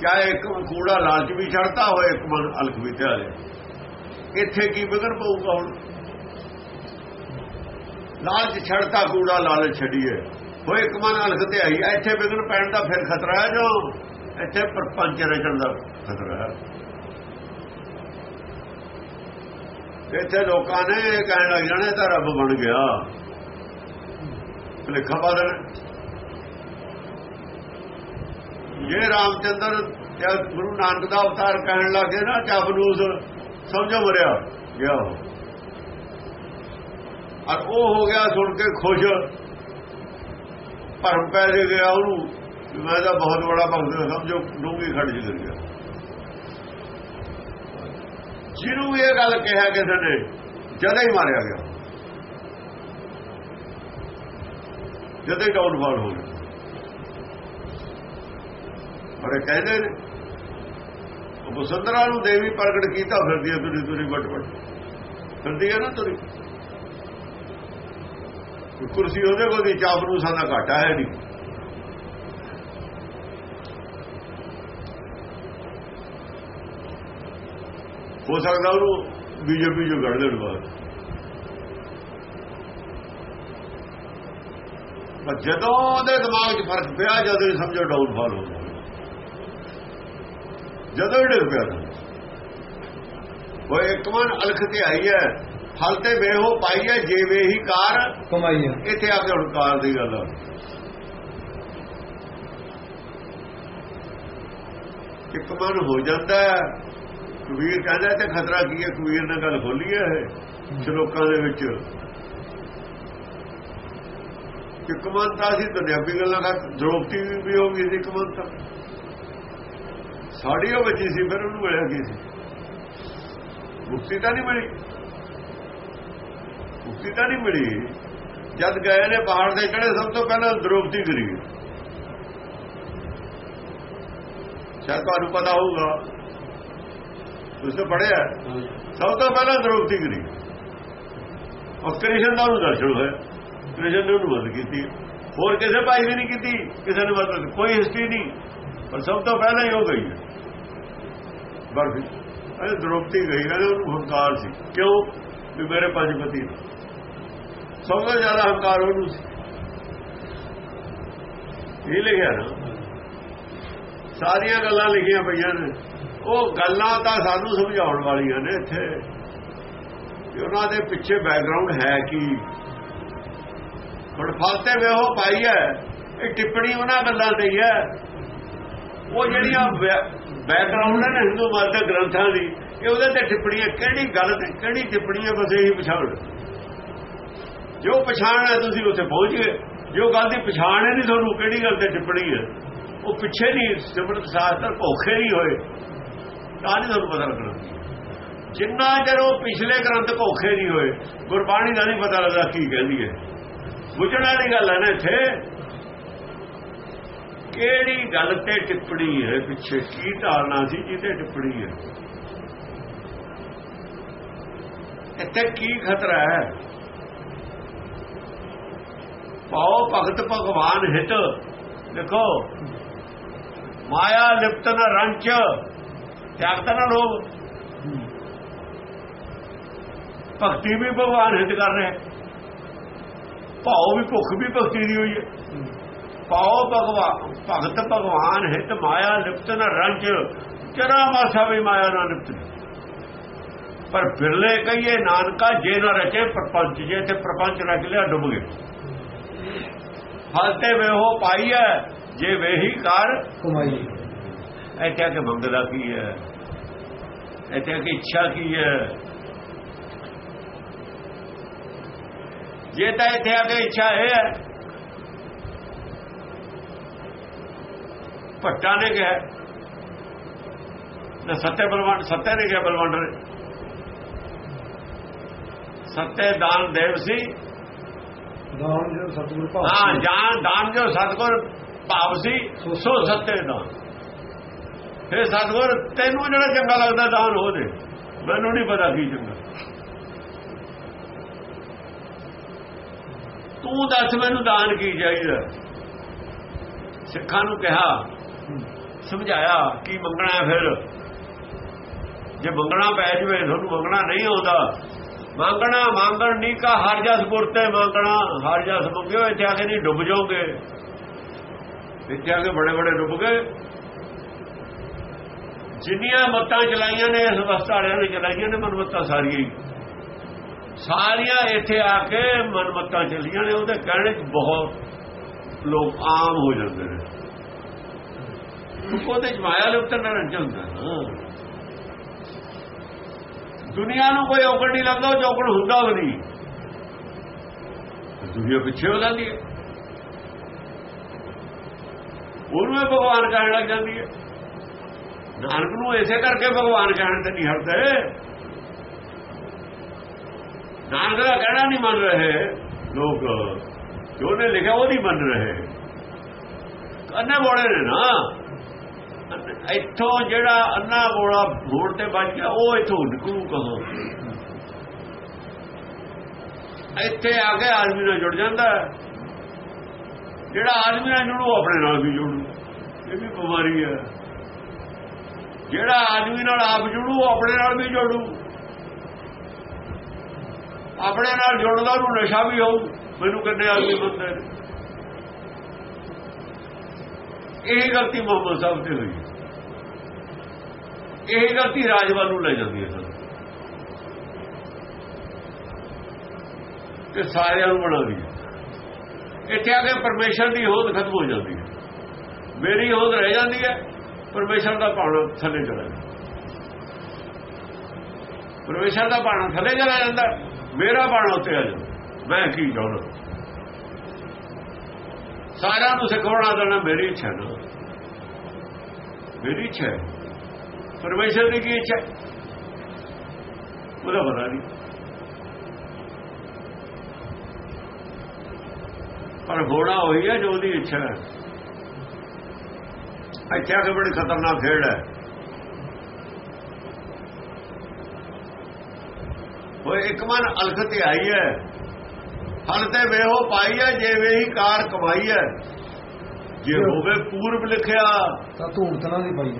ਚਾਹੇ ਇੱਕ ਕੂੜਾ ਲਾਲਚ ਵੀ ਛੱਡਤਾ ਹੋਏ, ਇੱਕ ਮਨ ਅਲਖ ਵੀ ਤੇ ਆ ਇੱਥੇ ਕੀ ਵਿਗੜ ਪਊਗਾ ਹੁਣ? ਲਾਲਚ ਛੱਡਤਾ ਕੂੜਾ ਲਾਲਚ ਛੱਡੀਏ ਹੋਏ ਇੱਕ ਮਨ ਅਲਖ ਤੇ ਆਈ ਇੱਥੇ ਵਿਗੜ ਪੈਣ ਦਾ ਫਿਰ ਖਤਰਾ ਹੈ ਜੋ ਇੱਥੇ ਪਰਪੰਚ ਰਚਣ ਦਾ। ਖਤਰਾ ਇੱਥੇ ਲੋਕਾਂ ਨੇ ਕਹਿਣ ਲੱਗ ਜਾਣਾ ਤਾਂ ਰੱਬ ਬਣ ਗਿਆ। ਲਿਖਾ ਬਦਲ ਜੇ ਰਾਮਚੰਦਰ ਜਾਂ ਗੁਰੂ ਨਾਨਕ ਦਾ ਅਵਤਾਰ ਕਹਿਣ ਲੱਗੇ ਨਾ ਚਾਬਨੂਸ ਸਮਝੋ ਮਰਿਆ, ਗਿਆ ਉਹ। ਔਰ ਉਹ ਹੋ ਗਿਆ ਸੁਣ ਕੇ ਖੁਸ਼। ਭਰਮ ਪੈ ਜੇ ਗਿਆ ਉਹਨੂੰ ਮੈਂ ਤਾਂ ਬਹੁਤ ਬੜਾ ਭਗਤ ਸਮਝੋ ਡੂੰਗੀ ਖੜ ਜਿ ਗਿਆ। ਜਿਹਨੂੰ ਇਹ ਗੱਲ ਕਿਹਾ ਕਿਸੇ ਨੇ, ਜਦੇ ਹੀ ਮਾਰਿਆ ਗਿਆ। ਜਦੇ ਹੀ ਡਾਊਨਫਾਲ ਹੋ ਗਿਆ। ਪਰ ਇਹ ਕਹਿੰਦੇ ਨੇ, ਉਹ ਨੂੰ ਦੇਵੀ ਪ੍ਰਗਟ ਕੀਤਾ, ਫਿਰਦੀ ਹੈ ਤੁਰੀ ਤੁਰੀ ਵਟ ਵਟ। ਫਿਰਦੀ ਹੈ ਨਾ ਤੁਰੀ। ਕੁਰਸੀ ਉਹਦੇ ਕੋਲ ਦੀ, ਚਾਪ ਨੂੰ ਸਾਡਾ ਘਾਟਾ ਹੈ ਨਹੀਂ। ਹੋ ਸਕਦਾ ਉਹਨੂੰ ਬੀਜੇਪੀ ਜੋ ਗੜ ਦੇਣ ਬਾਅਦ। ਪਰ ਜਦੋਂ ਉਹਦੇ ਦਿਮਾਗ 'ਚ ਫ਼ਰਕ ਪਿਆ ਜਦੋਂ ਹੀ ਸਮਝੋ ਡਾਊਨਫਾਲ ਹੋ ਗਿਆ। ਜਦੋਂ ਹੀ ਡਿੱਗ ਪਿਆ। ਉਹ ਇੱਕ ਮਨ ਅਲਖ ਤੇ ਆਈ ਹੈ ਫਲ ਤੇ ਵੇਹੋ ਪਾਈ ਹੈ ਜਿਵੇਂ ਹੀ ਕਾਰ ਕਮਾਈਏ ਇੱਥੇ ਆ ਕੇ ਹੁਣ ਕਾਰ ਦੀ ਗੱਲ ਆ। ਇੱਕ ਮਨ ਹੋ ਜਾਂਦਾ ਹੈ ਕਬੀਰ ਕਹਿੰਦਾ ਤੇ ਖਤਰਾ ਕੀ ਹੈ? ਕਬੀਰ ਨੇ ਗੱਲ ਖੋਲੀ ਹੈ ਇਹ ਸ਼ਲੋਕਾਂ ਦੇ ਵਿੱਚ। ਇੱਕ ਮਨ ਤਾਂ ਅਸੀਂ ਦੁਨਿਆਵੀ ਗੱਲਾਂ ਕਰ ਦ੍ਰੋਪਤੀ ਵੀ ਹੋ ਗਈ ਸੀ ਇੱਕ ਮਨ ਤਾਂ ਸਾਡੀ ਉਹ ਬੱਚੀ ਸੀ ਫਿਰ ਉਹਨੂੰ ਮਿਲਿਆ ਕੀ ਸੀ? ਮੁਕਤੀ ਤਾਂ ਨਹੀਂ ਮਿਲੀ। ਮੁਕਤੀ ਤਾਂ ਨਹੀਂ ਮਿਲੀ। ਜਦ ਗਏ ਨੇ ਪਹਾੜ ਦੇ ਚੜੇ ਸਭ ਤੋਂ ਪਹਿਲਾਂ ਦ੍ਰੋਪਤੀ ਕਰੀ। ਸ਼ਾਇਦ ਤੁਹਾਨੂੰ ਪਤਾ ਹੋਊਗਾ। ਤੁਸੀਂ ਪੜਿਆ ਸਭ ਤੋਂ ਪਹਿਲਾਂ ਦ੍ਰੋਪਤੀ ਕਰੀ ਔਰ ਕ੍ਰਿਸ਼ਨ ਦਾ ਉਹਨੂੰ ਦਰਸ਼ਨ ਹੋਇਆ। ਕ੍ਰਿਸ਼ਨ ਨੇ ਉਹਨੂੰ ਮਦਦ ਕੀਤੀ। ਹੋਰ ਕਿਸੇ ਭਾਈ ਨੇ ਨਹੀਂ ਕੀਤੀ। ਕਿਸੇ ਨੇ ਮਦਦ ਕੋਈ ਹਿਸਟਰੀ ਨਹੀਂ। ਪਰ ਸਭ ਤੋਂ ਪਹਿਲਾਂ ਹੀ ਉਹ ਗਈ ਹੈ। ਅਰੇ ਦ੍ਰੋਪਤੀ ਗਈ ਕਹਿੰਦੇ ਉਹਨੂੰ ਹੰਕਾਰ ਸੀ। ਕਿਉਂ? ਵੀ ਮੇਰੇ ਪੰਜ ਪਤੀ ਸਭ ਤੋਂ ਜ਼ਿਆਦਾ ਹੰਕਾਰ ਉਹਨੂੰ ਸੀ। ਇਹ ਲਿਖਿਆ ਨਾ। ਸਾਰੀਆਂ ਗੱਲਾਂ ਲਿਖੀਆਂ ਪਈਆਂ ਨੇ। ਉਹ ਗੱਲਾਂ ਤਾਂ ਸਾਨੂੰ ਸਮਝਾਉਣ ਵਾਲੀਆਂ ਨੇ ਇੱਥੇ। ਕਿ ਉਹਨਾਂ ਦੇ ਪਿੱਛੇ ਬੈਕਗ੍ਰਾਉਂਡ ਹੈ ਕੀ? ਹੁਣ ਫਲਤੇ ਵੇ ਉਹ ਪਾਈ ਹੈ। ਇਹ ਟਿੱਪਣੀ ਉਹਨਾਂ ਗੱਲਾਂ ਤੇ ਹੀ ਹੈ। ਉਹ ਜਿਹੜੀਆਂ ਬੈਕਗ੍ਰਾਉਂਡ ਨੇ ਹਿੰਦੂ ਮਤ ਦੇ ਗ੍ਰੰਥਾਂ ਦੀ, ਇਹ ਉਹਦੇ ਤੇ ਟਿੱਪਣੀਆਂ, ਕਿਹੜੀ ਗੱਲ ਤੇ ਕਿਹੜੀ ਟਿੱਪਣੀ ਹੈ, ਬਸ ਇਹੀ ਪਛਾਣ। ਜੋ ਪਛਾਣ ਹੈ ਤੁਸੀਂ ਉੱਥੇ ਪਹੁੰਚ ਗਏ। ਜੋ ਗੱਲ ਦੀ ਪਛਾਣ ਹੈ ਨਹੀਂ ਤੁਹਾਨੂੰ, ਕਿਹੜੀ ਗੱਲ ਤੇ ਟਿੱਪਣੀ ਹੈ? ਉਹ ਪਿੱਛੇ ਨਹੀਂ, ਸਿਮਰਤ ਸ਼ਾਸਤਰ ਭੋਖੇ ਨਹੀਂ ਹੋਏ। ਤਾਂ ਨਹੀਂ ਤੁਹਾਨੂੰ ਪਤਾ ਲੱਗਣਾ? ਜਿੰਨਾ ਚਿਰ ਉਹ ਪਿਛਲੇ ਗ੍ਰੰਥ ਭੋਖੇ ਨਹੀਂ ਹੋਏ, ਗੁਰਬਾਣੀ ਦਾ ਨਹੀਂ ਪਤਾ ਲੱਗਦਾ ਕੀ ਕਹਿੰਦੀ ਹੈ। ਬੁਝਣ ਵਾਲੀ ਗੱਲ ਹੈ ਨਾ ਇੱਥੇ। ਕਿਹੜੀ ਗੱਲ ਤੇ ਟਿੱਪਣੀ ਹੈ ਪਿੱਛੇ? ਕੀ ਧਾਰਨਾ ਸੀ ਜਿਹਦੇ ਟਿੱਪਣੀ ਹੈ? ਇੱਥੇ ਕੀ ਖਤਰਾ ਹੈ? ਪਾਓ ਭਗਤ ਭਗਵਾਨ ਹਿਤ। ਦੇਖੋ, ਮਾਇਆ ਲਿਪਤ ਨ ਰੰਚ। ਤਿਆਗਤ ਨ ਲੋਭ। ਭਗਤੀ ਵੀ ਭਗਵਾਨ ਹਿੱਤ ਕਰ ਰਿਹਾ ਭਾਉ ਵੀ ਭੁੱਖ ਵੀ ਭਗਤੀ ਦੀ ਹੋਈ ਹੈ। ਪਾਉ ਭਗਵਾਨ ਭਗਤ ਭਗਵਾਨ ਹਿਤ ਮਾਇਆ ਲਿਪਤ ਨ ਰੰਜ। ਚਰਾ ਮਾਸਾ ਵੀ ਮਾਇਆ ਨਾ ਲਿਪਤ। ਪਰ ਫਿਰਲੇ ਕਹੀਏ ਨਾਨਕਾ ਜੇ ਨਾ ਰਚੇ ਪ੍ਰਪੰਚ ਜੇ ਤੇ ਪ੍ਰਪੰਚ ਰਚ ਲਿਆ ਡੁੱਬ ਗਏ। ਹਲਤੇ ਵੇ ਹੋ ਪਾਈ ਹੈ ਜੇ ਵੇਹੀ ਕਰ। ਕਮਾਈ। ਇੱਥੇ ਆ ਕੇ ਮੰਗਦਾ ਕੀ ਹੈ? ਇੱਥੇ ਕੇ ਇੱਛਾ ਕੀ ਹੈ? ਜੇ ਤਾਂ ਇੱਥੇ ਆ ਕੇ ਇੱਛਾ ਇਹ ਹੈ ਭੱਟਾ ਨੇ ਕਿਹਾ ਨਾ ਸੱਤੇ ਬਲਵੰਡ ਸੱਤੇ ਨੇ ਕਿਹਾ ਬਲਵੰਡ ਨੇ। ਸੱਤੇ ਦਾਨ ਦੇਵ ਸੀ। ਦਾਨ ਜੋ ਸਤਿਗੁਰ ਭਾਵ ਹਾਂ ਜਾਨ ਦਾਨ ਜੋ ਸਤਗੁਰ ਭਾਵ ਸੀ ਸੋ ਸੱਤੇ ਦਾਨ। ਇਹ ਸਤਗੁਰ, ਤੈਨੂੰ ਜਿਹੜਾ ਚੰਗਾ ਲੱਗਦਾ ਦਾਨ ਹੋ ਦੇ। ਮੈਨੂੰ ਨਹੀਂ ਪਤਾ ਕੀ ਚੰਗਾ। ਤੂੰ ਦੱਸ ਮੈਨੂੰ ਦਾਨ ਕੀ ਚਾਹੀਦਾ? ਸਿੱਖਾਂ ਨੂੰ ਕਿਹਾ, ਸਮਝਾਇਆ, ਕੀ ਮੰਗਣਾ ਹੈ ਫਿਰ? ਜੇ ਮੰਗਣਾ ਪੈ ਜਵੇ, ਤੁਹਾਨੂੰ ਮੰਗਣਾ ਨਹੀਂ ਆਉਂਦਾ। ਮੰਗਣਾ, ਮੰਗਣ ਨਹੀਂ ਕਾ ਹਰ ਜਸ ਗੁਰਤੇ ਮੰਗਣਾ। ਹਰ ਜਸ ਮੰਗਿਓ, ਇੱਥੇ ਆ ਕੇ ਨਹੀਂ ਡੁੱਬ ਜਾਓਗੇ। ਇੱਥੇ ਆ ਕੇ ਬੜੇ ਬੜੇ ਡੁੱਬ ਗਏ। ਜਿੰਨੀਆਂ ਮੱਤਾਂ ਚਲਾਈਆਂ ਨੇ, ਇਸ ਅਵਸਥਾ ਵਾਲਿਆਂ ਨੇ ਚਲਾਈਆਂ ਨੇ, ਮਨਮੱਤਾਂ ਸਾਰੀਆਂ ਹੀ। ਸਾਰੀਆਂ ਇੱਥੇ ਆ ਕੇ ਮਨਮੱਤਾਂ ਚੱਲੀਆਂ ਨੇ, ਉਹਦੇ ਕਹਿਣੇ 'ਚ ਬਹੁਤ ਲੋਕ ਆਮ ਹੋ ਜਾਂਦੇ ਨੇ। ਉਹਦੇ ਜਮਾਇਆ ਮਾਇਆ ਲੁਪਤ ਨਾ ਰੰਜ ਦੁਨੀਆ ਨੂੰ ਕੋਈ ਔਕੜ ਨਹੀਂ ਲੱਗਦਾ, ਉਹ ਚੌਕੜ ਹੁੰਦਾ ਵੀ ਨਹੀਂ। ਦੁਨੀਆ ਪਿੱਛੇ ਹੋ ਜਾਂਦੀ ਹੈ। ਉਹਨੂੰ ਹੀ ਭਗਵਾਨ ਕਹਿਣ ਲੱਗ ਜਾਂਦੀ ਹੈ। ਨਾਨਕ ਨੂੰ ਇਸੇ ਕਰਕੇ ਭਗਵਾਨ ਕਹਿਣ ਤੇ ਨਹੀਂ ਹਟਦੇ ਨਾਨਕ ਦਾ ਕਹਿਣਾ ਨਹੀਂ ਮੰਨ ਰਹੇ ਲੋਕ। ਜੋ ਨੇ ਲਿਖਿਆ ਉਹ ਨਹੀਂ ਮੰਨ ਰਹੇ। ਅੰਨੇ ਬੋੜੇ ਨੇ ਨਾ। ਇੱਥੋਂ ਜਿਹੜਾ ਅੰਨਾ ਬੋੜਾ ਮੋੜ ਤੇ ਬਚ ਗਿਆ, ਉਹ ਇੱਥੋਂ ਨਿਕਲੂ ਕਹੋ ਇੱਥੇ ਆ ਕੇ ਆਦਮੀ ਨਾਲ ਜੁੜ ਜਾਂਦਾ ਜਿਹੜਾ ਆਦਮੀ ਨਾਲ ਜੁੜੂ ਆਪਣੇ ਨਾਲ ਵੀ ਜੁੜੂ। ਇਹ ਵੀ ਬਿਮਾਰੀ ਹੈ। ਜਿਹੜਾ ਆਦਮੀ ਨਾਲ ਆਪ ਜੁੜੂ ਆਪਣੇ ਨਾਲ ਵੀ ਜੁੜੂ। ਆਪਣੇ ਨਾਲ ਜੁੜਦਾ, ਉਹਨੂੰ ਨਸ਼ਾ ਵੀ ਹੋਊ। ਮੈਨੂੰ ਕਿੰਨੇ ਆਦਮੀ ਬੰਦੇ ਨੇ ਇਹ ਗਲਤੀ ਮੁਹੰਮਦ ਸਾਹਿਬ ਤੇ ਹੋਈ। ਇਹ ਗਲਤੀ ਰਾਜਵਾਲ ਨੂੰ ਲੈ ਜਾਂਦੀ ਹੈ ਸਾਨੂੰ ਕਿ ਸਾਰਿਆਂ ਨੂੰ ਬਣਾਉਂਦੀ ਹੈ ਇੱਥੇ ਆ ਕੇ ਪਰਮੇਸ਼ਰ ਦੀ ਹੋਂਦ ਖਤਮ ਹੋ ਜਾਂਦੀ ਹੈ। ਮੇਰੀ ਹੋਂਦ ਰਹਿ ਜਾਂਦੀ ਹੈ। ਪਰਮੇਸ਼ਰ ਦਾ ਪਾਣਾ ਥੱਲੇ ਚਲਾ ਜਾਂਦਾ। ਪਰਮੇਸ਼ਰ ਦਾ ਪਾਣਾ ਥੱਲੇ ਚਲਾ ਜਾਂਦਾ, ਮੇਰਾ ਬਾਣ ਉੱਤੇ ਆ ਜਾਂਦਾ। ਮੈਂ ਕੀ ਚਾਹੁੰਦਾ ਸਾਰਿਆਂ ਨੂੰ ਸਿਖਾਉਣਾ ਦੇਣਾ ਮੇਰੀ ਇੱਛਾ ਨਾ। ਮੇਰੀ ਇੱਛਾ ਪਰਮੇਸ਼ਰ ਦੀ ਕੀ ਇੱਛਾ? ਉਹਦਾ ਪਤਾ ਨਹੀਂ। ਪਰ ਹੋਣਾ ਹੋਈ ਹੈ ਜੋ ਉਹਦੀ ਇੱਛਾ ਹੈ। ਇੱਥੇ ਆ ਕੇ ਬੜੀ ਖਤਰਨਾਕ ਖੇਡ ਹੈ। ਉਹ ਇੱਕ ਮਨ ਅਲਖਤ ਆਈ ਹੈ। ਹਲ ਤੇ ਵੇਹੋ ਪਾਈ ਹੈ ਜੇ ਵੇਹੀ ਕਾਰ ਕਮਾਈ ਹੈ। ਜੇ ਹੋਵੇ ਪੂਰਬ ਲਿਖਿਆ ਤਾਂ ਧੂੜ ਤਨਾ ਦੀ ਪਾਈ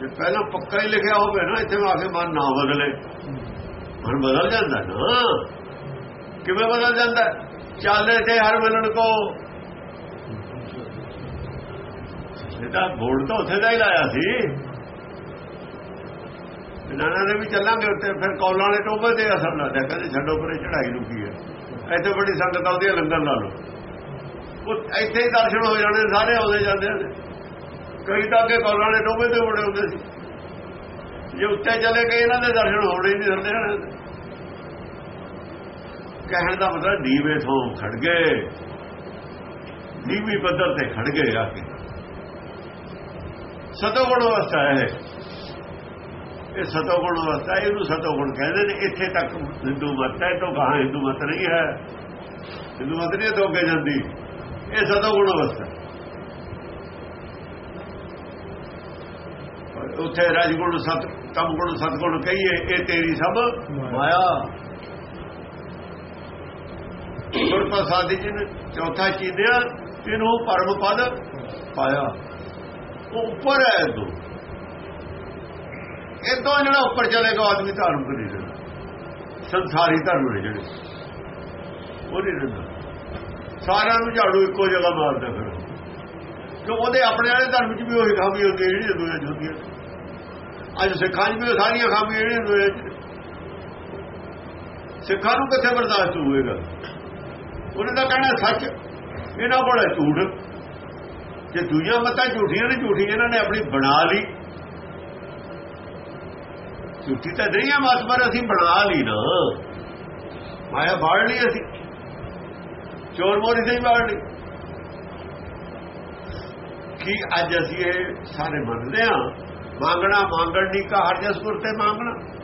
ਜੇ ਪਹਿਲਾਂ ਪੱਕਾ ਹੀ ਲਿਖਿਆ ਹੋਵੇ ਨਾ ਇੱਥੇ ਆ ਕੇ ਮਨ ਨਾ ਬਦਲੇ। ਮਨ ਬਦਲ ਜਾਂਦਾ ਨਾ। ਕਿਵੇਂ ਬਦਲ ਜਾਂਦਾ? ਚਾਲੇ ਤੇ ਹਰ ਮਿਲਣ ਕੋ ਇਹਦਾ ਬੋਲ ਤਾਂ ਉੱਥੇ ਦਾ ਹੀ ਲਾਇਆ ਸੀ। ਨਾਨਾ ਨੇ ਵੀ ਚੱਲਾਂਗੇ ਉੱਤੇ ਫਿਰ ਕੌਲਾਂ ਵਾਲੇ ਟੋਬੇ ਤੇ ਅਸਰ ਲੱਗਦਾ ਕਹਿੰਦੇ ਛੱਡੋ ਪਰੇ ਚੜਾਈ ਨੂੰ ਕੀ ਹੈ। ਇੱਥੇ ਬੜੀ ਸੰਗਤ ਆਉਂਦੀ ਹੈ ਲੰਗਰ ਲਾ ਲਓ। ਉਹ ਇੱਥੇ ਹੀ ਦਰਸ਼ਨ ਹੋ ਜਾਣੇ, ਸਾਰੇ ਆਉਂਦੇ ਜਾਂਦੇ ਨੇ। ਕਈ ਤਾਂ ਅੱਗੇ ਕੌਲਾਂ ਵਾਲੇ ਟੋਬੇ ਤੇ ਬੜੇ ਹੁੰਦੇ ਸੀ। ਜੇ ਉੱਤੇ ਚਲੇ ਗਏ, ਇਹਨਾਂ ਦੇ ਦਰਸ਼ਨ ਹੋਣੇ ਹੀ ਨਹੀਂ ਹੁੰਦੇ ਕਹਿਣ ਦਾ ਮਤਲਬ ਨੀਵੇਂ ਤੋਂ ਖੜ ਗਏ। ਨੀਵੀਂ ਪੱਧਰ ਤੇ ਖੜ ਗਏ ਆ ਕੇ। ਸਤੋਗੁਣ ਅਵਸਥਾ ਹੈ ਇਹ। ਸਤੋਗੁਣ ਅਵਸਥਾ ਇਹਨੂੰ ਸਤੋਗੁਣ ਕਹਿੰਦੇ ਨੇ। ਇੱਥੇ ਤੱਕ ਹਿੰਦੂ ਮਤ ਹੈ ਤੋਂ ਕਹਾ ਹਿੰਦੂ ਮਤ ਨਹੀਂ ਹੈ। ਹਿੰਦੂ ਮਤ ਨਹੀਂ ਤੋਂ ਅੱਗੇ ਜਾਂਦੀ, ਇਹ ਸਤੋਗੁਣ ਅਵਸਥਾ ਉੱਥੇ ਰਜਗੁਣ ਸਤ, ਤਮਗੁਣ ਸਤਗੁਣ ਕਹੀਏ, ਇਹ ਤੇਰੀ ਸਭ ਮਾਇਆ। ਗੁਰਪ੍ਰਸਾਦ ਜੀ ਨੇ ਚੌਥਾ ਚੀਦਿਆ ਇਹਨੂੰ ਪਰਮ ਪਦ ਪਾਇਆ। ਉੱਪਰ ਹੈ ਤੂੰ ਇਹ ਤੋਂ ਜਿਹੜਾ ਉੱਪਰ ਚਲੇਗਾ ਆਦਮੀ ਧਾਰਮਿਕ ਨਹੀਂ ਜਾਂਦਾ ਸੰਸਾਰੀ ਧਰਮ ਨੇ ਜਿਹੜੇ। ਉਹ ਨਹੀਂ ਰਹਿੰਦਾ। ਸਾਰਿਆਂ ਨੂੰ ਝਾੜੂ ਇੱਕੋ ਜਗ੍ਹਾ ਮਾਰਦਾ ਫਿਰ। ਕਿ ਉਹਦੇ ਆਪਣੇ ਵਾਲੇ ਧਰਮ 'ਚ ਵੀ ਉਹੀ ਖਾਮੀ ਹੁੰਦੀ ਹੈ ਜਿਹੜੀ ਦੁਨੀਆ 'ਚ ਹੁੰਦੀ ਹੈ ਅੱਜ ਸਿੱਖਾਂ 'ਚ ਵੀ ਉਹ ਸਾਰੀਆਂ ਖਾਮੀਆਂ ਜਿਹੜੀਆਂ ਦੁਨੀਆ 'ਚ। ਸਿੱਖਾਂ ਨੂੰ ਕਿੱਥੇ ਬਰਦਾਸ਼ਤ ਹੋਵੇਗਾ? ਉਹਨਾਂ ਦਾ ਕਹਿਣਾ ਸੱਚ, ਇਹਨਾਂ ਕੋਲ ਝੂਠ। ਜੇ ਦੂਜੀਆਂ ਮਤਾਂ ਝੂਠੀਆਂ ਨੇ, ਝੂਠੀ ਇਹਨਾਂ ਨੇ ਆਪਣੀ ਬਣਾ ਲਈ। ਝੂਠੀ ਤਾਂ ਨਹੀਂ ਆ ਮਤ ਪਰ ਅਸੀਂ ਬਣਾ ਲਈ ਨਾ। ਮਾਇਆ ਬਾੜ ਲਈ ਅਸੀਂ। ਚੋਰ ਮੋਰੀ ਤੇ ਬਾੜ ਲਈ। ਕੀ ਅੱਜ ਅਸੀਂ ਇਹ ਸਾਰੇ ਮੰਨਦੇ ਆ ਮੰਗਣਾ ਮੰਗਣ ਦੀ ਕਾ ਹਰ ਜਸ ਗੁਰ ਤੇ ਮੰਗਣਾ।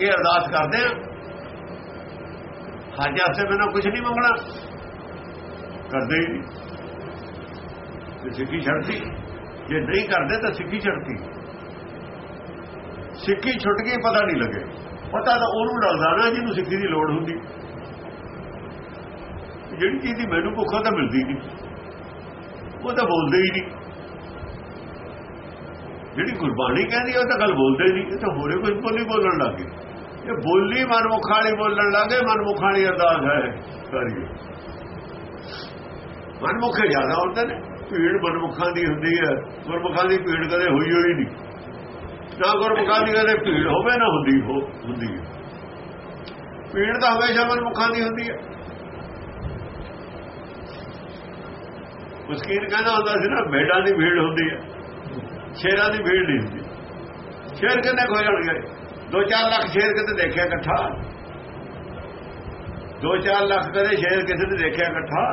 ਇਹ ਅਰਦਾਸ ਕਰਦੇ ਆ ਹਰ ਜਸ ਤੇ ਮੈਨਾਂ ਕੁਝ ਨਹੀਂ ਮੰਗਣਾ। ਕਰਦੇ ਹੀ ਨਹੀਂ। ਤੇ ਸਿੱਖੀ ਛੱਡਦੀ ਜੇ ਨਹੀਂ ਕਰਦੇ ਤਾਂ ਸਿੱਖੀ ਛੱਡਦੀ ਸਿੱਖੀ ਛੁੱਟ ਗਈ ਪਤਾ ਨਹੀਂ ਲੱਗੇ। ਪਤਾ ਤਾਂ ਉਹਨੂੰ ਲੱਗਦਾ ਨਾ ਜਿਹਨੂੰ ਸਿੱਖੀ ਦੀ ਲੋੜ ਹੁੰਦੀ। ਜਿਹੜੀ ਚੀਜ਼ ਦੀ ਮੈਨੂੰ ਭੁੱਖ ਤਾਂ ਮਿਲਦੀ ਨਹੀਂ। ਉਹ ਤਾਂ ਬੋਲਦੇ ਹੀ ਨਹੀਂ। ਜਿਹੜੀ ਗੁਰਬਾਣੀ ਕਹਿੰਦੀ ਉਹ ਤਾਂ ਗੱਲ ਬੋਲਦੇ ਹੀ ਨਹੀਂ। ਇਹ ਤਾਂ ਹੋਰੇ ਕੁਝ ਬੋਲੀ ਬੋਲਣ ਲੱਗੇ ਇਹ ਬੋਲੀ ਮਨਮੁਖਾਂ ਵਾਲੀ ਬੋਲਣ ਲੱਗੇ ਮਨਮੁਖਾਂ ਵਾਲੀ ਅਰਦਾਸ ਹੈ। ਸਾਰੀ। ਮਨਮੁਖੇ ਜ਼ਿਆਦਾ ਹੁੰਦੇ ਨੇ, ਭੀੜ ਮਨਮੁਖਾਂ ਦੀ ਹੁੰਦੀ ਹੈ। ਗੁਰਮੁਖਾਂ ਦੀ ਭੀੜ ਕਦੇ ਹੋਈ ਹੋਈ ਨਹੀਂ। ਨਾ ਗੁਰਮੁਖਾਂ ਦੀ ਕਦੇ ਭੀੜ ਹੋਵੇ, ਨਾ ਹੁੰਦੀ ਹੋ ਹੁੰਦੀ ਹੈ। ਭੀੜ ਤਾਂ ਹਮੇਸ਼ਾ ਮਨਮੁਖਾਂ ਦੀ ਹੁੰਦੀ ਹੈ। ਮਸਕੀਨ ਕਹਿੰਦਾ ਹੁੰਦਾ ਸੀ ਨਾ, ਭੇਡਾਂ ਦੀ ਭੀੜ ਹੁੰਦੀ ਹੈ। ਸ਼ੇਰਾਂ ਦੀ ਭੀੜ ਨਹੀਂ ਹੁੰਦੀ। ਸ਼ੇਰ ਕਿੰਨੇ ਖੋ ਜਾਣਗੇ 2-4 ਲੱਖ ਸ਼ੇਰ ਕਿਤੇ ਦੇਖਿਆ ਇਕੱਠਾ? 2-4 ਲੱਖ ਕਦੇ ਸ਼ੇਰ ਕਿਸੇ ਨੇ ਦੇਖਿਆ ਇਕੱਠਾ?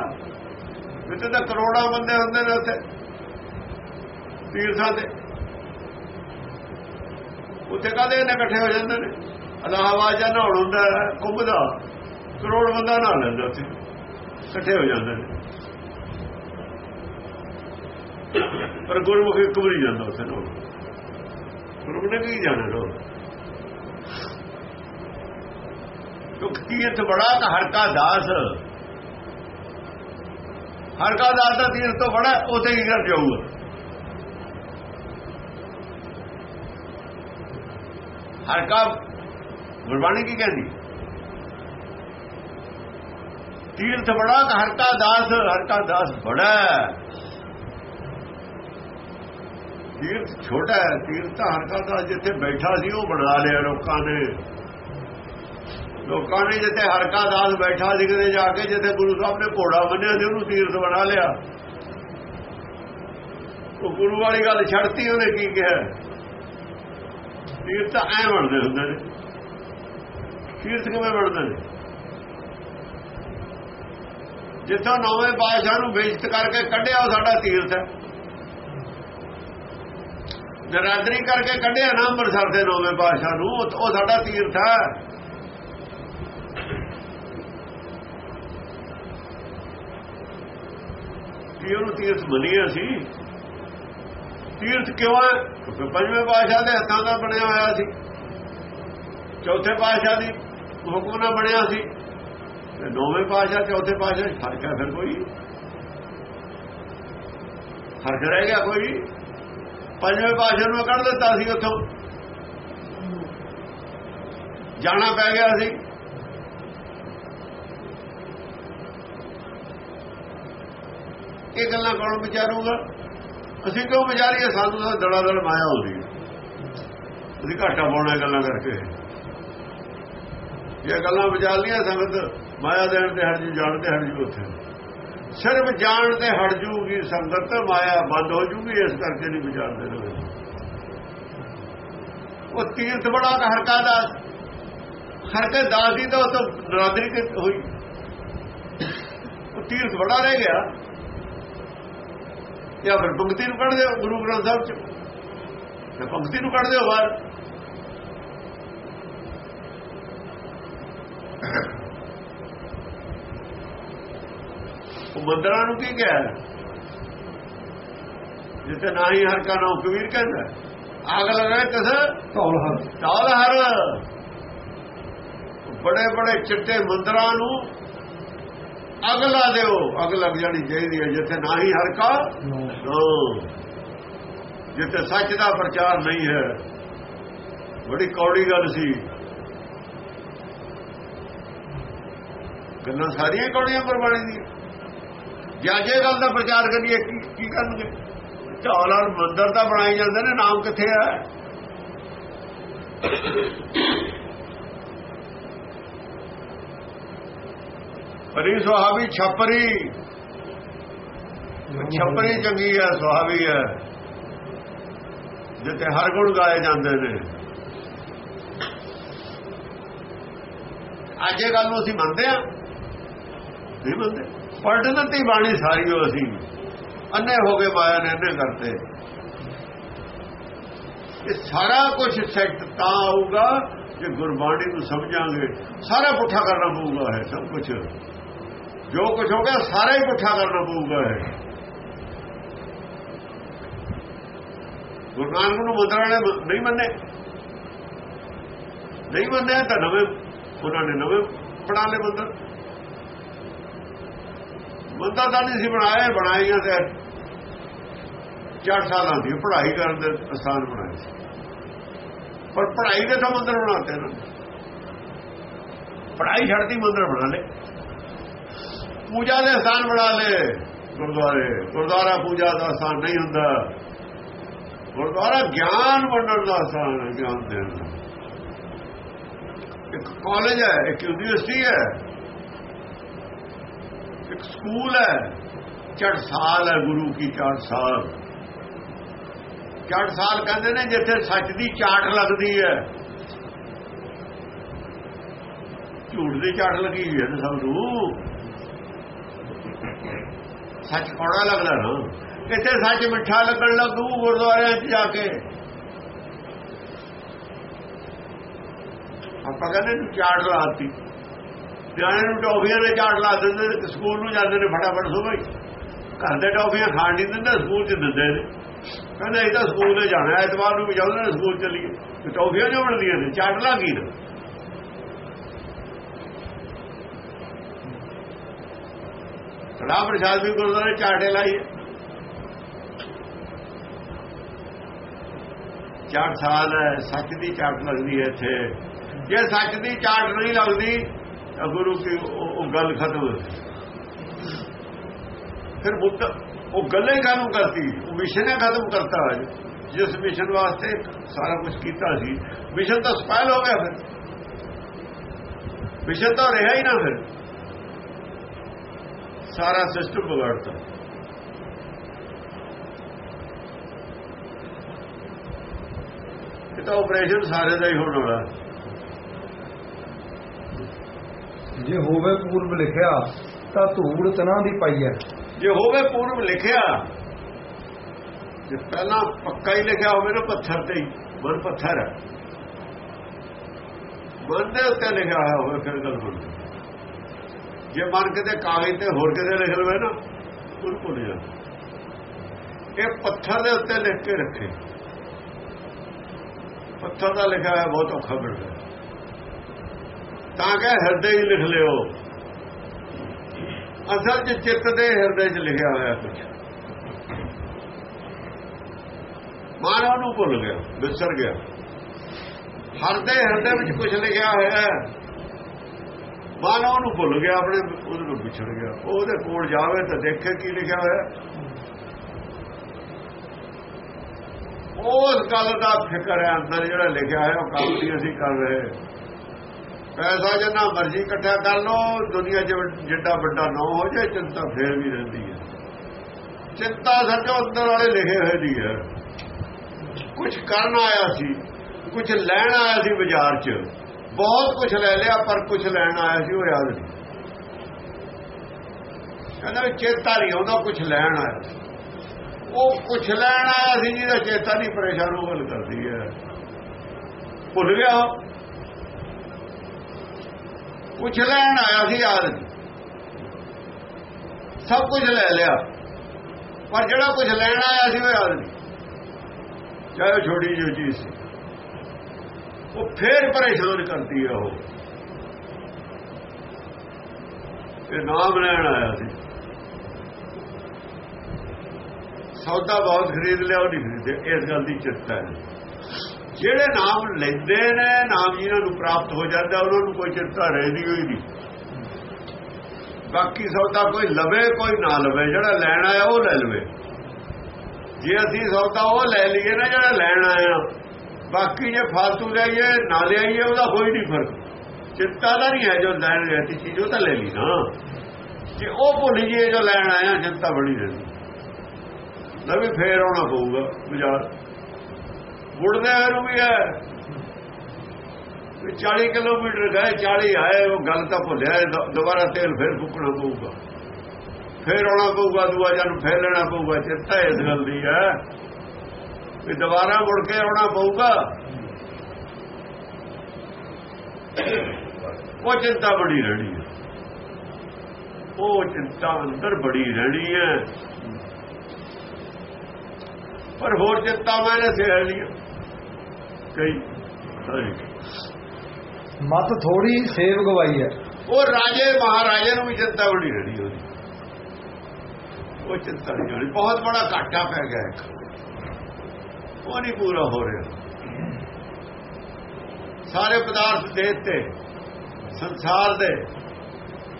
ਇੱਥੇ ਤਾਂ ਕਰੋੜਾਂ ਬੰਦੇ ਹੁੰਦੇ ਨੇ ਉੱਥੇ। ਤੀਰਥਾਂ ਤੇ। ਉੱਥੇ ਕਾਦੇ ਨੇ ਇਕੱਠੇ ਹੋ ਜਾਂਦੇ ਨੇ? ਅਲਾਹਾਬਾਦ ਜਾਂ ਨਹਾਉਣ ਹੁੰਦਾ ਕੁੰਭ ਦਾ। ਕਰੋੜ ਬੰਦਾ ਨਹਾ ਲੈਂਦਾ ਉੱਥੇ। ਇਕੱਠੇ ਹੋ ਜਾਂਦੇ ਨੇ। ਪਰ ਗੁਰਮੁਖ ਇੱਕ ਵੀ ਨਹੀਂ ਜਾਂਦਾ ਉੱਥੇ ਨਹਾਉਣ। ਗੁਰਮੁਖ ਨੇ ਕੀ ਜਾਣਾ ਲੋ ਕਿਉਂਕਿ ਤੀਰਥ ਬੜਾ ਤਾਂ ਹਰ ਕਾ ਦਾਸ। ਹਰ ਕਾ ਦਾਸ ਦਾ ਤੀਰਥ ਤੋਂ ਬੜਾ, ਉਥੇ ਕੀ ਕਰ ਜਾਊਗਾ ਹਰ ਕਾ ਗੁਰਬਾਣੀ ਕੀ ਕਹਿੰਦੀ? ਤੀਰਥ ਬੜਾ ਤਾਂ ਹਰ ਕਾ ਦਾਸ, ਹਰ ਕਾ ਦਾਸ ਬੜਾ ਤੀਰਥ ਛੋਟਾ ਹੈ, ਤੀਰਥ ਹਰ ਕਾ ਦਾਸ ਜਿੱਥੇ ਬੈਠਾ ਸੀ, ਉਹ ਬਣਾ ਲਿਆ ਲੋਕਾਂ ਨੇ। ਲੋਕਾਂ ਨੇ ਜਿੱਥੇ ਹਰਕਾ ਦਾਸ ਬੈਠਾ ਸੀ ਕਿਤੇ ਜਾ ਕੇ, ਜਿੱਥੇ ਗੁਰੂ ਸਾਹਿਬ ਨੇ ਘੋੜਾ ਬੰਨਿਆ ਸੀ, ਉਹਨੂੰ ਤੀਰਥ ਬਣਾ ਲਿਆ। ਉਹ ਗੁਰੂ ਵਾਲੀ ਗੱਲ ਛੱਡਤੀ, ਉਹਨੇ ਕੀ ਕਿਹਾ? ਤੀਰਥ ਐ ਬਣਦੇ ਹੁੰਦੇ ਨੇ। ਤੀਰਥ ਕਿਵੇਂ ਬਣਦੇ ਨੇ? ਜਿੱਥੋਂ ਨੌਵੇਂ ਬਾਦਸ਼ਾਹ ਨੂੰ ਬੇਇੱਜ਼ਤ ਕਰਕੇ ਕੱਢਿਆ, ਉਹ ਸਾਡਾ ਤੀਰਥ ਹੈ। ਨਰਾਦਰੀ ਕਰਕੇ ਕੱਢਿਆ ਨਾ ਅੰਮ੍ਰਿਤਸਰ ਦੇ ਨੌਵੇਂ ਬਾਦਸ਼ਾਹ ਨੂੰ, ਉਹ ਸਾਡਾ ਤੀਰਥ ਹੈ। ਕਿ ਉਹਨੂੰ ਤੀਰਥ ਮੰਨਿਆ ਸੀ ਤੀਰਥ ਕਿਉਂ ਹੈ? ਕਿਉਂਕਿ ਪੰਜਵੇਂ ਪਾਤਸ਼ਾਹ ਦੇ ਹੱਥਾਂ ਦਾ ਬਣਿਆ ਹੋਇਆ ਸੀ। ਚੌਥੇ ਪਾਤਸ਼ਾਹ ਦੀ ਹੁਕਮ ਨਾਲ ਬਣਿਆ ਸੀ। ਤੇ ਨੌਵੇਂ ਪਾਤਸ਼ਾਹ, ਚੌਥੇ ਪਾਤਸ਼ਾਹ, ਫ਼ਰਕ ਹੈ ਫਿਰ ਕੋਈ? ਫ਼ਰਕ ਰਹਿ ਗਿਆ ਕੋਈ? ਪੰਜਵੇਂ ਪਾਤਸ਼ਾਹ ਨੂੰ ਕੱਢ ਦਿੱਤਾ ਸੀ ਉੱਥੋਂ। ਜਾਣਾ ਪੈ ਗਿਆ ਸੀ। ਇਹ ਗੱਲਾਂ ਕੌਣ ਵਿਚਾਰੂਗਾ ਅਸੀਂ ਕਿਉਂ ਵਿਚਾਰੀਏ ਸਾਨੂੰ ਤਾਂ ਦੜਾ ਦੜ ਮਾਇਆ ਹੁੰਦੀ ਹੈ। ਅਸੀਂ ਘਾਟਾ ਪਾਉਣਾ ਗੱਲਾਂ ਕਰਕੇ। ਇਹ ਗੱਲਾਂ ਵਿਚਾਰ ਲੀਆਂ ਸੰਗਤ, ਮਾਇਆ ਦੇਣ ਤੇ ਹਟ ਜੂ, ਜਾਣ ਤੇ ਹਟ ਜੂ ਉੱਥੇ। ਸਿਰਫ ਜਾਣ ਤੇ ਹਟ ਜੂਗੀ ਸੰਗਤ, ਮਾਇਆ ਬੰਦ ਹੋ ਜੂਗੀ, ਇਸ ਕਰਕੇ ਨਹੀਂ ਵਿਚਾਰਦੇ ਲੋਕ ਉਹ ਤੀਰਥ ਬੜਾ ਹਰਕਾ ਦਾਸ। ਹਰਕਾ ਦਾਸ ਦੀ ਤਾਂ ਉਹ ਤਾਂ ਨਰਾਦਰੀ ਹੋਈ। ਉਹ ਤੀਰਥ ਬੜਾ ਰਹਿ ਗਿਆ। ਜਾਂ ਫਿਰ ਪੰਕਤੀ ਨੂੰ ਕੱਢ ਦਿਓ ਗੁਰੂ ਗ੍ਰੰਥ ਸਾਹਿਬ ਚ। ਤੇ ਪੰਕਤੀ ਨੂੰ ਕੱਢ ਦਿਓ ਬਾਹਰ। ਉਹ ਮੰਦਰਾਂ ਨੂੰ ਕੀ ਕਿਹਾ ਜਿੱਥੇ ਨਾ ਹੀ ਹਰ ਕਾ ਨਾਮ ਕਬੀਰ ਕਹਿੰਦਾ ਆਗ ਲਗਾ ਕਸ ਧੌਲ ਹਰ। ਚਾਲ ਹਰ। ਬੜੇ ਬੜੇ ਚਿੱਟੇ ਮੰਦਰਾਂ ਨੂੰ ਅਗਲਾ ਦਿਓ। ਅਗਲਾ ਜਾਣੀ ਚਾਹੀਦੀ ਹੈ ਜਿੱਥੇ ਨਾ ਹੀ ਹਲਕਾ ਜਿੱਥੇ ਸੱਚ ਦਾ ਪ੍ਰਚਾਰ ਨਹੀਂ ਹੈ। ਬੜੀ ਕੌੜੀ ਗੱਲ ਸੀ। ਗੱਲਾਂ ਸਾਰੀਆਂ ਕੌੜੀਆਂ ਪਰਵਾਣੀ ਦੀ ਜਾਜੇ ਗੱਲ ਦਾ ਪ੍ਰਚਾਰ ਕਰੀਏ ਕੀ ਕਰਨਗੇ? ਢੋਲ ਮੰਦਰ ਦਾ ਬਣਾਈ ਜਾਂਦੇ ਨੇ ਨਾਮ ਕਿੱਥੇ ਆ ਪਰੀ ਸੁਹਾਵੀ ਛਪਰੀ। ਛਪਰੀ ਚੰਗੀ ਹੈ, ਸੁਹਾਵੀ ਹੈ। ਜਿੱਤੇ ਹਰ ਗੁਣ ਗਾਏ ਜਾਂਦੇ ਨੇ। ਅੱਜ ਇਹ ਗੱਲ ਨੂੰ ਅਸੀਂ ਮੰਨਦੇ ਆ ਨਹੀਂ ਮੰਨਦੇ। ਪਲਟ ਦਿੱਤੀ ਬਾਣੀ ਸਾਰੀ ਉਹ ਅਸੀਂ। ਅੰਨੇ ਹੋ ਗਏ ਮਾਇਆ ਨੇ, ਅੰਨੇ ਕਰਤੇ। ਇਹ ਸਾਰਾ ਕੁਝ ਸੈੱਟ ਤਾਂ ਆਊਗਾ ਜੇ ਗੁਰਬਾਣੀ ਨੂੰ ਸਮਝਾਂਗੇ। ਸਾਰਾ ਪੁੱਠਾ ਕਰਨਾ ਪਊਗਾ ਹੈ ਸਭ ਕੁਝ ਜੋ ਕੁਝ ਹੋ ਗਿਆ, ਸਾਰਾ ਹੀ ਪੁੱਠਾ ਕਰਨਾ ਪਊਗਾ ਗੁਰੂ ਨਾਨਕ ਨੂੰ ਮੰਦਰਾਂ ਨੇ ਨਹੀਂ ਮੰਨੇ। ਨਹੀਂ ਮੰਨੇ ਤਾਂ ਨਵੇਂ, ਉਹਨਾਂ ਨੇ ਨਵੇਂ ਬਣਾ ਲਏ ਮੰਦਰ। ਮੰਦਰ ਤਾਂ ਨਹੀਂ ਸੀ ਬਣਾਏ, ਬਣਾਈਆਂ ਤੇ 4 ਸਾਲਾਂ ਦੀ ਪੜ੍ਹਾਈ ਕਰਨ ਦੇ ਅਸਥਾਨ ਬਣਾਏ ਸੀ। ਪਰ ਪੜ੍ਹਾਈ ਦੇ ਤਾਂ ਮੰਦਰ ਬਣਾਤੇ ਨਾ। ਪੜ੍ਹਾਈ ਛੱਡਦੀ ਮੰਦਰ ਬਣਾ ਲੇ ਪੂਜਾ ਦੇ ਸਥਾਨ ਬਣਾ ਲਏ। ਗੁਰਦੁਆਰੇ। ਗੁਰਦੁਆਰਾ ਪੂਜਾ ਦਾ ਸਥਾਨ ਨਹੀਂ ਹੁੰਦਾ। ਗੁਰਦੁਆਰਾ ਗਿਆਨ ਵੰਡਣ ਦਾ ਸਥਾਨ ਹੈ, ਗਿਆਨ ਦੇਣ ਦਾ। ਇੱਕ ਕਾਲਜ ਹੈ, ਇੱਕ ਯੂਨੀਵਰਸਿਟੀ ਹੈ। ਇੱਕ ਸਕੂਲ ਹੈ। ਚੜ ਸਾਲ ਹੈ ਗੁਰੂ ਕੀ ਚੜ ਸਾਲ। ਚੜ ਸਾਲ ਕਹਿੰਦੇ ਨੇ ਜਿੱਥੇ ਸੱਚ ਦੀ ਚਾਟ ਲੱਗਦੀ ਹੈ। ਝੂਠ ਦੀ ਚਾਟ ਲੱਗੀ ਹੋਈ ਹੈ ਸਭ ਨੂੰ। ਸੱਚ ਕੌੜਾ ਲੱਗਦਾ ਨਾ। ਕਿਤੇ ਸੱਚ ਮਿੱਠਾ ਲੱਗਣ ਲੱਗੂ ਗੁਰਦੁਆਰਿਆਂ 'ਚ ਜਾ ਕੇ? ਆਪਾਂ ਕਹਿੰਦੇ ਨੂੰ ਚਾਟ ਲਾਤੀ ਨਿਆਣੇ ਨੂੰ ਟੋਫੀਆਂ ਦੇ ਚਾਟ ਲਾ ਦਿੰਦੇ ਨੇ ਸਕੂਲ ਨੂੰ ਜਾਂਦੇ ਨੇ ਫਟਾਫਟ ਸੁਬਾਈ ਘਰ ਦੇ ਟੋਫੀਆਂ ਖਾਣ ਨਹੀਂ ਦਿੰਦੇ, ਸਕੂਲ 'ਚ ਦਿੰਦੇ ਨੇ। ਕਹਿੰਦੇ ਇਹ ਤਾਂ ਸਕੂਲ 'ਤੇ ਜਾਣਾ, ਐਤਵਾਰ ਨੂੰ ਵੀ ਜਾਂਦੇ ਨੇ, ਸਕੂਲ ਚਲੀਏ। ਤੇ ਟੌਫੀਆਂ ਜੋ ਬਣਦੀਆਂ ਨੇ ਚਾਟ ਲਾ ਕੀ ਨਾ? ਕੜਾ ਪ੍ਰਸ਼ਾਦ ਵੀ ਗੁਰਦੁਆਰੇ ਚਾਟੇ ਲਾਈਏ ਚਾਟ ਸਾਲ ਹੈ ਸੱਚ ਦੀ ਚਾਟ ਲੱਗਦੀ ਹੈ ਇੱਥੇ। ਜੇ ਸੱਚ ਦੀ ਚਾਟ ਨਹੀਂ ਲੱਗਦੀ, ਤਾਂ ਗੁਰੂ ਕੀ ਉਹ ਗੱਲ ਖਤਮ ਫਿਰ ਬੁੱਧ ਉਹ ਗੱਲੇ ਕਾਨੂੰ ਕਰਤੀ? ਉਹ ਮਿਸ਼ਨ ਖਤਮ ਕਰਤਾ ਜਿਸ ਮਿਸ਼ਨ ਵਾਸਤੇ ਸਾਰਾ ਕੁਝ ਕੀਤਾ ਸੀ। ਮਿਸ਼ਨ ਤਾਂ ਸਪਾਇਲ ਹੋ ਗਿਆ ਫਿਰ। ਮਿਸ਼ਨ ਤਾਂ ਰਿਹਾ ਹੀ ਨਾ ਫਿਰ। ਸਾਰਾ ਸਿਸਟਮ ਵਿਗੜਤਾ ਇਹ ਤਾਂ ਆਪਰੇਸ਼ਨ ਸਾਰੇ ਦਾ ਹੀ ਹੋਣ ਵਾਲਾ ਜੇ ਹੋਵੇ ਪੂਰਬ ਲਿਖਿਆ ਤਾਂ ਧੂੜ ਤਨਾ ਦੀ ਪਾਈ ਹੈ। ਜੇ ਹੋਵੇ ਪੂਰਬ ਲਿਖਿਆ ਜੇ ਪਹਿਲਾਂ ਪੱਕਾ ਹੀ ਲਿਖਿਆ ਹੋਵੇ ਨਾ ਪੱਥਰ ਤੇ ਹੀ ਮਨ ਪੱਥਰ ਹੈ। ਮਨ ਦੇ ਉੱਤੇ ਲਿਖਿਆ ਹੋਇਆ ਹੋਵੇ ਫਿਰ ਗੱਲ ਬਣਦੀ ਜੇ ਮਨ ਕਿਤੇ ਕਾਗਜ਼ ਤੇ ਹੋਰ ਕਿਤੇ ਲਿਖ ਲਵੇ ਨਾ ਉਹ ਭੁੱਲ ਜਾ। ਇਹ ਪੱਥਰ ਦੇ ਉੱਤੇ ਲਿਖ ਕੇ ਰੱਖੇ। ਪੱਥਰ ਦਾ ਲਿਖਿਆ ਹੋਇਆ ਬਹੁਤ ਔਖਾ ਬਣਦਾ ਤਾਂ ਕਿ ਹਿਰਦੇ ਹੀ ਲਿਖ ਲਿਓ। ਅਸਲ 'ਚ ਚਿੱਤ ਦੇ ਹਿਰਦੇ 'ਚ ਲਿਖਿਆ ਹੋਇਆ ਕੁਝ ਮਾਨਵ ਨੂੰ ਭੁੱਲ ਗਿਆ, ਵਿਸਰ ਗਿਆ। ਹਰ ਦੇ ਹਿਰਦੇ ਵਿੱਚ ਕੁਝ ਲਿਖਿਆ ਹੋਇਆ ਹੈ। ਮਾਨਵ ਉਹਨੂੰ ਭੁੱਲ ਗਿਆ, ਆਪਣੇ ਉਹਦੇ ਨੂੰ ਵਿਛੜ ਗਿਆ। ਉਹਦੇ ਕੋਲ ਜਾਵੇ ਤਾਂ ਦੇਖੇ ਕੀ ਲਿਖਿਆ ਹੋਇਆ। ਉਸ ਗੱਲ ਦਾ ਫਿਕਰ ਹੈ, ਅੰਦਰ ਜਿਹੜਾ ਲਿਖਿਆ ਹੋਇਆ, ਉਹ ਕੰਮ ਨਹੀਂ ਅਸੀਂ ਕਰ ਰਹੇ। ਪੈਸਾ ਜਿੰਨਾ ਮਰਜ਼ੀ ਇਕੱਠਾ ਕਰ ਲਓ, ਦੁਨੀਆ 'ਚ ਜਿੱਡਾ ਵੱਡਾ ਨਾ ਹੋ ਜਾਏ, ਚਿੰਤਾ ਫੇਰ ਵੀ ਰਹਿੰਦੀ ਹੈ। ਚਿੰਤਾ ਸੱਚੋ ਅੰਦਰ ਵਾਲੇ ਲਿਖੇ ਹੋਏ ਦੀ ਹੈ। ਕੁਝ ਕਰਨ ਆਇਆ ਸੀ ਕੁਝ ਲੈਣ ਆਇਆ ਸੀ ਬਾਜ਼ਾਰ 'ਚ। ਬਹੁਤ ਕੁਝ ਲੈ ਲਿਆ, ਪਰ ਕੁਝ ਲੈਣ ਆਇਆ ਸੀ, ਉਹ ਯਾਦ ਨਹੀਂ। ਕਹਿੰਦਾ ਵੀ ਚੇਤਾ ਨਹੀਂ ਆਉਂਦਾ ਕੁਝ ਲੈਣ ਆਇਆ। ਸੀ ਉਹ ਕੁਝ ਲੈਣ ਆਇਆ ਸੀ, ਜਿਹਦਾ ਚੇਤਾ ਨਹੀਂ, ਪਰੇਸ਼ਾਨ ਉਹ ਗੱਲ ਕਰਦੀ ਹੈ। ਭੁੱਲ ਗਿਆ ਕੁਝ ਲੈਣ ਆਇਆ ਸੀ, ਯਾਦ ਨਹੀਂ। ਸਭ ਕੁਝ ਲੈ ਲਿਆ। ਪਰ ਜਿਹੜਾ ਕੁਝ ਲੈਣ ਆਇਆ ਸੀ, ਉਹ ਯਾਦ ਨਹੀਂ। ਚਾਹੇ ਛੋਟੀ ਜਿਹੀ ਚੀਜ਼ ਸੀ। ਉਹ ਫੇਰ ਪਰੇਸ਼ਾਨ ਕਰਦੀ ਹੈ ਉਹ। ਇਹ ਨਾਮ ਲੈਣ ਆਇਆ ਸੀ। ਸੌਦਾ ਬਹੁਤ ਖਰੀਦ ਲਿਆ, ਉਹ ਨਹੀਂ ਖਰੀਦੇ। ਇਸ ਗੱਲ ਦੀ ਚਿੰਤਾ ਹੈ। ਜਿਹੜੇ ਨਾਮ ਲੈਂਦੇ ਨੇ, ਨਾਮ ਜਿਹਨਾਂ ਨੂੰ ਪ੍ਰਾਪਤ ਹੋ ਜਾਂਦਾ, ਉਹਨਾਂ ਨੂੰ ਕੋਈ ਚਿੰਤਾ ਰਹਿੰਦੀ ਹੋਈ ਨਹੀਂ ਬਾਕੀ ਸੌਦਾ ਕੋਈ ਲਵੇ, ਕੋਈ ਨਾ ਲਵੇ। ਜਿਹੜਾ ਲੈਣ ਆਇਆ, ਉਹ ਲੈ ਲਵੇ। ਜੇ ਅਸੀਂ ਸੌਦਾ ਉਹ ਲੈ ਲਈਏ ਨਾ, ਜਿਹੜਾ ਲੈਣ ਆਇਆ ਬਾਕੀ ਜੇ ਫालतू ਲਈਏ ਨਾ ਲਿਆਈਏ, ਉਹਦਾ ਕੋਈ ਨਹੀਂ ਫ਼ਰਕ। ਚਿੰਤਾ ਦਾ ਨਹੀਂ ਹੈ ਜੋ ਲੈਣ ਗਿਆ ਚੀਜ਼ ਉਹ ਤਾਂ ਲੈ ਲਈ ਨਾ। ਜੇ ਉਹ ਭੁੱਲ ਜੀਏ ਜੋ ਲੈਣ ਆਇਆ ਚਿੰਤਾ ਬੜੀ ਰਹਿੰਦੀ। ਵੀ ਫੇਰ ਆਉਣਾ ਪਊਗਾ ਬਾਜ਼ਾਰ। ਮੁੜਦੇ ਨੂੰ ਵੀ ਹੈ। ਵੀ 40 ਕਿਲੋਮੀਟਰ ਗਏ 40 ਆਏ, ਉਹ ਗੱਲ ਤਾਂ ਭੁੱਲਿਆ ਦੁਬਾਰਾ ਤੇਲ ਫੇਰ ਫੁੱਕਣਾ ਪਊਗਾ। ਫੇਰ ਆਉਣਾ ਪਊਗਾ, ਦੂਆ ਜਨ ਫੇਰ ਲੈਣਾ ਪਊਗਾ ਚਿੰਤਾ ਇਸ ਗੱਲ ਦੀ ਹੈ। ਵੀ ਦੁਬਾਰਾ ਮੁੜ ਕੇ ਆਉਣਾ ਪਊਗਾ। ਉਹ ਚਿੰਤਾ ਬੜੀ ਰਹਿਣੀ ਹੈ। ਉਹ ਚਿੰਤਾ ਅੰਦਰ ਬੜੀ ਰਹਿਣੀ ਹੈ। ਪਰ ਹੋਰ ਚਿੰਤਾ ਮੈਨੇ ਸਹਿ ਲਈ ਕਈ ਮਤ ਥੋੜੀ ਸੇਵ ਗਵਾਈ ਹੈ। ਉਹ ਰਾਜੇ ਮਹਾਰਾਜੇ ਨੂੰ ਵੀ ਚਿੰਤਾ ਬੜੀ ਰਹਿਣੀ ਉਹਦੀ। ਉਹ ਚਿੰਤਾ ਨਹੀਂ ਹੋਣੀ। ਬਹੁਤ ਬੜਾ ਘਾਟਾ ਪੈ ਗਿਆ ਉਹ ਨਹੀਂ ਪੂਰਾ ਹੋ ਰਿਹਾ। ਸਾਰੇ ਪਦਾਰਥ ਦੇ ਦਿੱਤੇ, ਸੰਸਾਰ ਦੇ।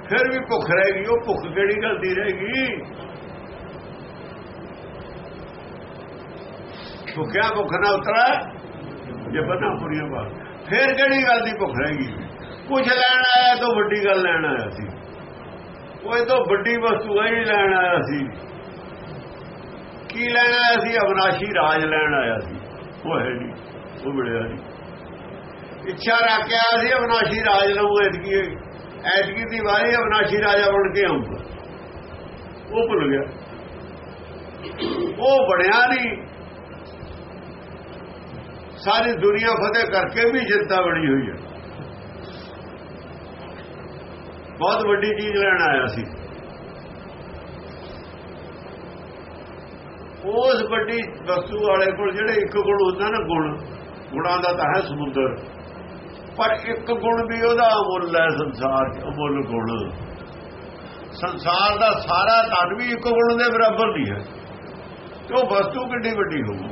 ਫਿਰ ਵੀ ਭੁੱਖ ਰਹੇਗੀ, ਉਹ ਭੁੱਖ ਕਿਹੜੀ ਗੱਲ ਦੀ ਰਹੇਗੀ? ਭੁੱਖਿਆ ਭੁੱਖ ਨਾ ਉਤਰਾ, ਜੇ ਬਣਾ ਪੂਰੀਆਂ ਬਾਤ ਫਿਰ ਕਿਹੜੀ ਗੱਲ ਦੀ ਭੁੱਖ ਰਹੇਗੀ? ਕੁਝ ਲੈਣ ਆਇਆ ਤਾਂ ਵੱਡੀ ਗੱਲ ਲੈਣ ਆਇਆ ਸੀ। ਉਹ ਇਹ ਤੋਂ ਵੱਡੀ ਵਸਤੂ ਹੀ ਲੈਣ ਆਇਆ ਸੀ। ਕੀ ਲੈਣ ਆਇਆ ਸੀ? ਅਵਨਾਸ਼ੀ ਰਾਜ ਲੈਣ ਆਇਆ ਸੀ। ਉਹ ਹੈ ਨਹੀਂ, ਉਹ ਮਿਲਿਆ ਨਹੀਂ। ਇੱਛਾ ਰੱਖ ਕੇ ਆਇਆ ਸੀ ਅਵਨਾਸ਼ੀ ਰਾਜ ਲਊ ਐਤਕੀ ਐਤਕੀ ਦੀ ਵਾਰੀ ਅਵਨਾਸ਼ੀ ਰਾਜਾ ਬਣ ਕੇ ਆਊਗਾ ਉਹ ਭੁੱਲ ਗਿਆ। ਉਹ ਬਣਿਆ ਨਹੀਂ। ਸਾਰੀ ਦੁਨੀਆ ਫਤਿਹ ਕਰਕੇ ਵੀ ਜਿੱਤਾ ਬਣੀ ਹੋਈ ਹੈ। ਬਹੁਤ ਵੱਡੀ ਚੀਜ਼ ਲੈਣ ਆਇਆ ਸੀ। ਉਸ ਵੱਡੀ ਵਸਤੂ ਵਾਲੇ ਕੋਲ ਜਿਹੜੇ ਇੱਕ ਗੁਣ ਹੁੰਦਾ ਨਾ ਗੁਣ, ਗੁਣਾਂ ਦਾ ਤਾਂ ਹੈ ਸਮੁੰਦਰ। ਪਰ ਇੱਕ ਗੁਣ ਵੀ ਉਹਦਾ ਅਮੁੱਲ ਹੈ ਸੰਸਾਰ 'ਚ ਅਮੁੱਲ ਗੁਣ। ਸੰਸਾਰ ਦਾ ਸਾਰਾ ਧਨ ਵੀ ਇੱਕ ਗੁਣ ਦੇ ਬਰਾਬਰ ਨਹੀਂ ਹੈ। ਤੇ ਉਹ ਵਸਤੂ ਕਿੰਨੀ ਵੱਡੀ ਹੋਊ?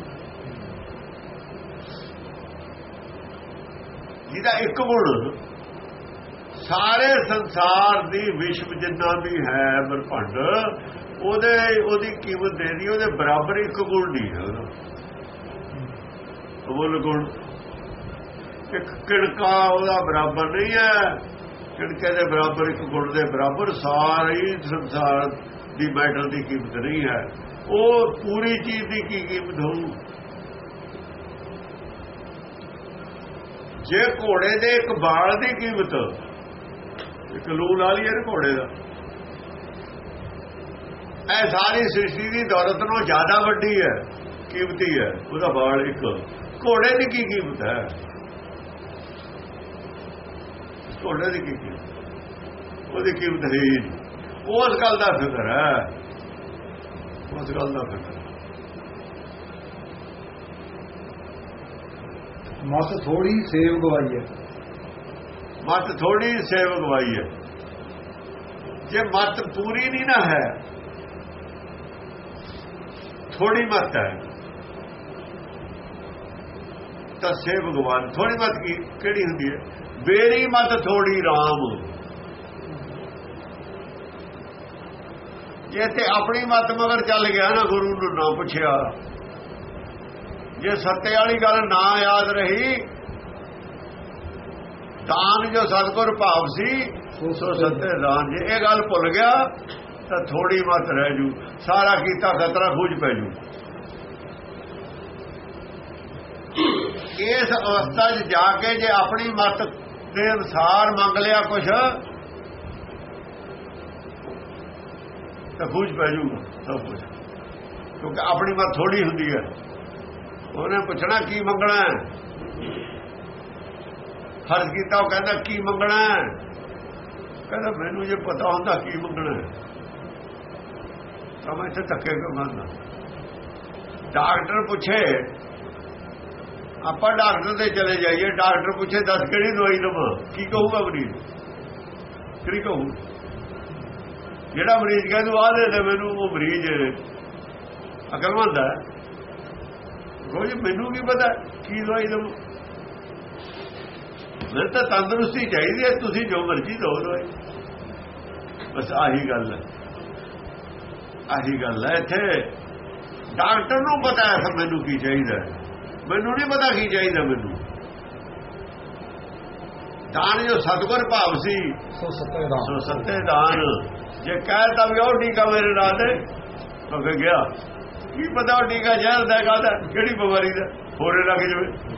ਜਿਹਦਾ ਇੱਕ ਗੁਣ ਸਾਰੇ ਸੰਸਾਰ ਦੀ ਵਿਸ਼ਵ ਜਿੰਨਾ ਵੀ ਹੈ ਬਰਭੰਡ ਉਹਦੇ, ਉਹਦੀ ਕੀਮਤ ਦੇਣੀ, ਉਹਦੇ ਬਰਾਬਰ ਇੱਕ ਗੁਣ ਨਹੀਂ ਹੈ ਉਹਦਾ। ਉਹ ਗੁਣ। ਇੱਕ ਕਿੜਕਾ ਉਹਦਾ ਬਰਾਬਰ ਨਹੀਂ ਹੈ। ਕਿੜਕੇ ਦੇ ਬਰਾਬਰ ਇੱਕ ਗੁਣ ਦੇ ਬਰਾਬਰ ਸਾਰੀ ਸੰਸਾਰ ਦੀ ਮੈਟਰ ਦੀ ਕੀਮਤ ਨਹੀਂ ਹੈ। ਉਹ ਪੂਰੀ ਚੀਜ਼ ਦੀ ਕੀ ਕੀਮਤ ਹੋਊ? ਜੇ ਘੋੜੇ ਦੇ ਇੱਕ ਬਾਲ ਦੀ ਕੀਮਤ, ਇੱਕ ਲੂ ਲਾ ਲਈ ਇਹ ਘੋੜੇ ਦਾ? ਇਹ ਸਾਰੀ ਸ੍ਰਿਸ਼ਟੀ ਦੀ ਦੌਲਤ ਨਾਲੋਂ ਜ਼ਿਆਦਾ ਵੱਡੀ ਹੈ। ਕੀਮਤੀ ਹੈ। ਉਹਦਾ ਬਾਲ ਇੱਕ ਘੋੜੇ ਦੀ ਕੀ ਕੀਮਤ ਹੈ? ਘੋੜੇ ਦੀ ਕੀ ਕੀਮਤ ਉਹਦੀ ਕੀਮਤ ਹੈ ਉਸ ਗੱਲ ਦਾ ਫਿਕਰ ਹੈ। ਉਸ ਗੱਲ ਦਾ ਫਿਕਰ ਮਤ ਥੋੜੀ ਸੇਵ ਗਵਾਈ ਹੈ। ਮਤ ਥੋੜੀ ਸੇਵਕ ਵਾਈ ਹੈ। ਜੇ ਮਤ ਪੂਰੀ ਨਹੀਂ ਨਾ ਹੈ ਥੋੜੀ ਮਤ ਹੈ। ਤਾਂ ਸੇਵ ਭਗਵਾਨ ਥੋੜੀ ਮਤ ਕੀ ਕਿਹੜੀ ਹੁੰਦੀ ਹੈ? ਬੇਰੀ ਮਤ ਥੋੜੀ RAM ਜੇ ਤੇ ਆਪਣੀ ਮਤ ਮਗਰ ਚੱਲ ਗਿਆ ਨਾ ਗੁਰੂ ਨੂੰ ਨਾ ਪੁੱਛਿਆ। ਜੇ ਸੱਤੇ ਵਾਲੀ ਗੱਲ ਨਾ ਯਾਦ ਰਹੀ ਦਾਨ ਜੋ ਸਤਗੁਰ ਭਾਵ ਸੀ ਸੋ ਸੱਤੇ ਦਾਨ ਜੇ ਇਹ ਗੱਲ ਭੁੱਲ ਗਿਆ ਤਾਂ ਥੋੜੀ ਮਤ ਰਹਿ ਜੂ। ਸਾਰਾ ਕੀਤਾ ਖਤਰਾ ਖੂਜ ਪੈ ਜੂ। ਇਸ ਅਵਸਥਾ 'ਚ ਜਾ ਕੇ ਜੇ ਆਪਣੀ ਮਤ ਦੇ ਅਨਸਾਰ ਮੰਗ ਲਿਆ ਕੁਛ, ਤਾਂ ਖੂਜ ਪੈ ਜੂਗਾ ਸਭ ਕੁਝ ਕਿਉਂਕਿ ਆਪਣੀ ਮਤ ਥੋੜੀ ਹੁੰਦੀ ਹੈ। ਉਹਨੇ ਪੁੱਛਣਾ, ਕੀ ਮੰਗਣਾ ਹੈ? ਫਰਜ਼ ਕੀਤਾ, ਉਹ ਕਹਿੰਦਾ, ਕੀ ਮੰਗਣਾ ਹੈ? ਕਹਿੰਦਾ, ਮੈਨੂੰ ਜੇ ਪਤਾ ਹੁੰਦਾ, ਕੀ ਮੰਗਣਾ ਹੈ? ਤਾਂ ਮੈਂ ਇੱਥੇ ਧੱਕੇ ਕਿਉਂ ਮੰਨਦਾ ਡਾਕਟਰ ਪੁੱਛੇ, ਆਪਾਂ ਡਾਕਟਰ ਦੇ ਚਲੇ ਜਾਈਏ, ਡਾਕਟਰ ਪੁੱਛੇ, ਦੱਸ ਕਿਹੜੀ ਦਵਾਈ ਦਵਾਂ? ਕੀ ਕਹੂਗਾ ਮਰੀਜ਼? ਕਿਹੜੀ ਕਹੂ ਜਿਹੜਾ ਮਰੀਜ਼ ਕਹਿੰਦਾ ਆ ਦੇ ਦੇ ਮੈਨੂੰ, ਉਹ ਮਰੀਜ਼ ਅਕਲਮੰਦ ਹੈ। ਕੋਈ ਮੈਨੂੰ ਵੀ ਪਤਾ ਕੀ ਦਵਾਈ ਦਵਾਂ? ਮੈਨੂੰ ਤਾਂ ਤੰਦਰੁਸਤੀ ਚਾਹੀਦੀ ਹੈ, ਤੁਸੀਂ ਜੋ ਮਰਜ਼ੀ ਦਿਓ ਦਵਾਈ। ਬਸ ਆਹੀ ਗੱਲ ਹੈ। ਆਹੀ ਗੱਲ ਹੈ ਇੱਥੇ। ਡਾਕਟਰ ਨੂੰ ਪਤਾ ਹੈ ਫਿਰ ਮੈਨੂੰ ਕੀ ਚਾਹੀਦਾ। ਮੈਨੂੰ ਨਹੀਂ ਪਤਾ ਕੀ ਚਾਹੀਦਾ ਮੈਨੂੰ। ਦਾਨ ਜੋ ਸਤਗੁਰ ਭਾਵ ਸੀ ਸੋ ਸਤੇ ਦਾ। ਸੋ ਸੱਤੇ ਦਾਨ। ਜੇ ਕਹਿਤਾ ਵੀ ਉਹ ਟੀਕਾ ਮੇਰੇ ਨਾਲ ਦੇ ਤਾਂ ਫਿਰ ਗਿਆ। ਕੀ ਪਤਾ ਉਹ ਟੀਕਾ ਜ਼ਹਿਰ ਦਾ ਕਾਹਦਾ ਕਿਹੜੀ ਬਿਮਾਰੀ ਦਾ ਹੋਰੇ ਲੱਗ ਜਵੇ।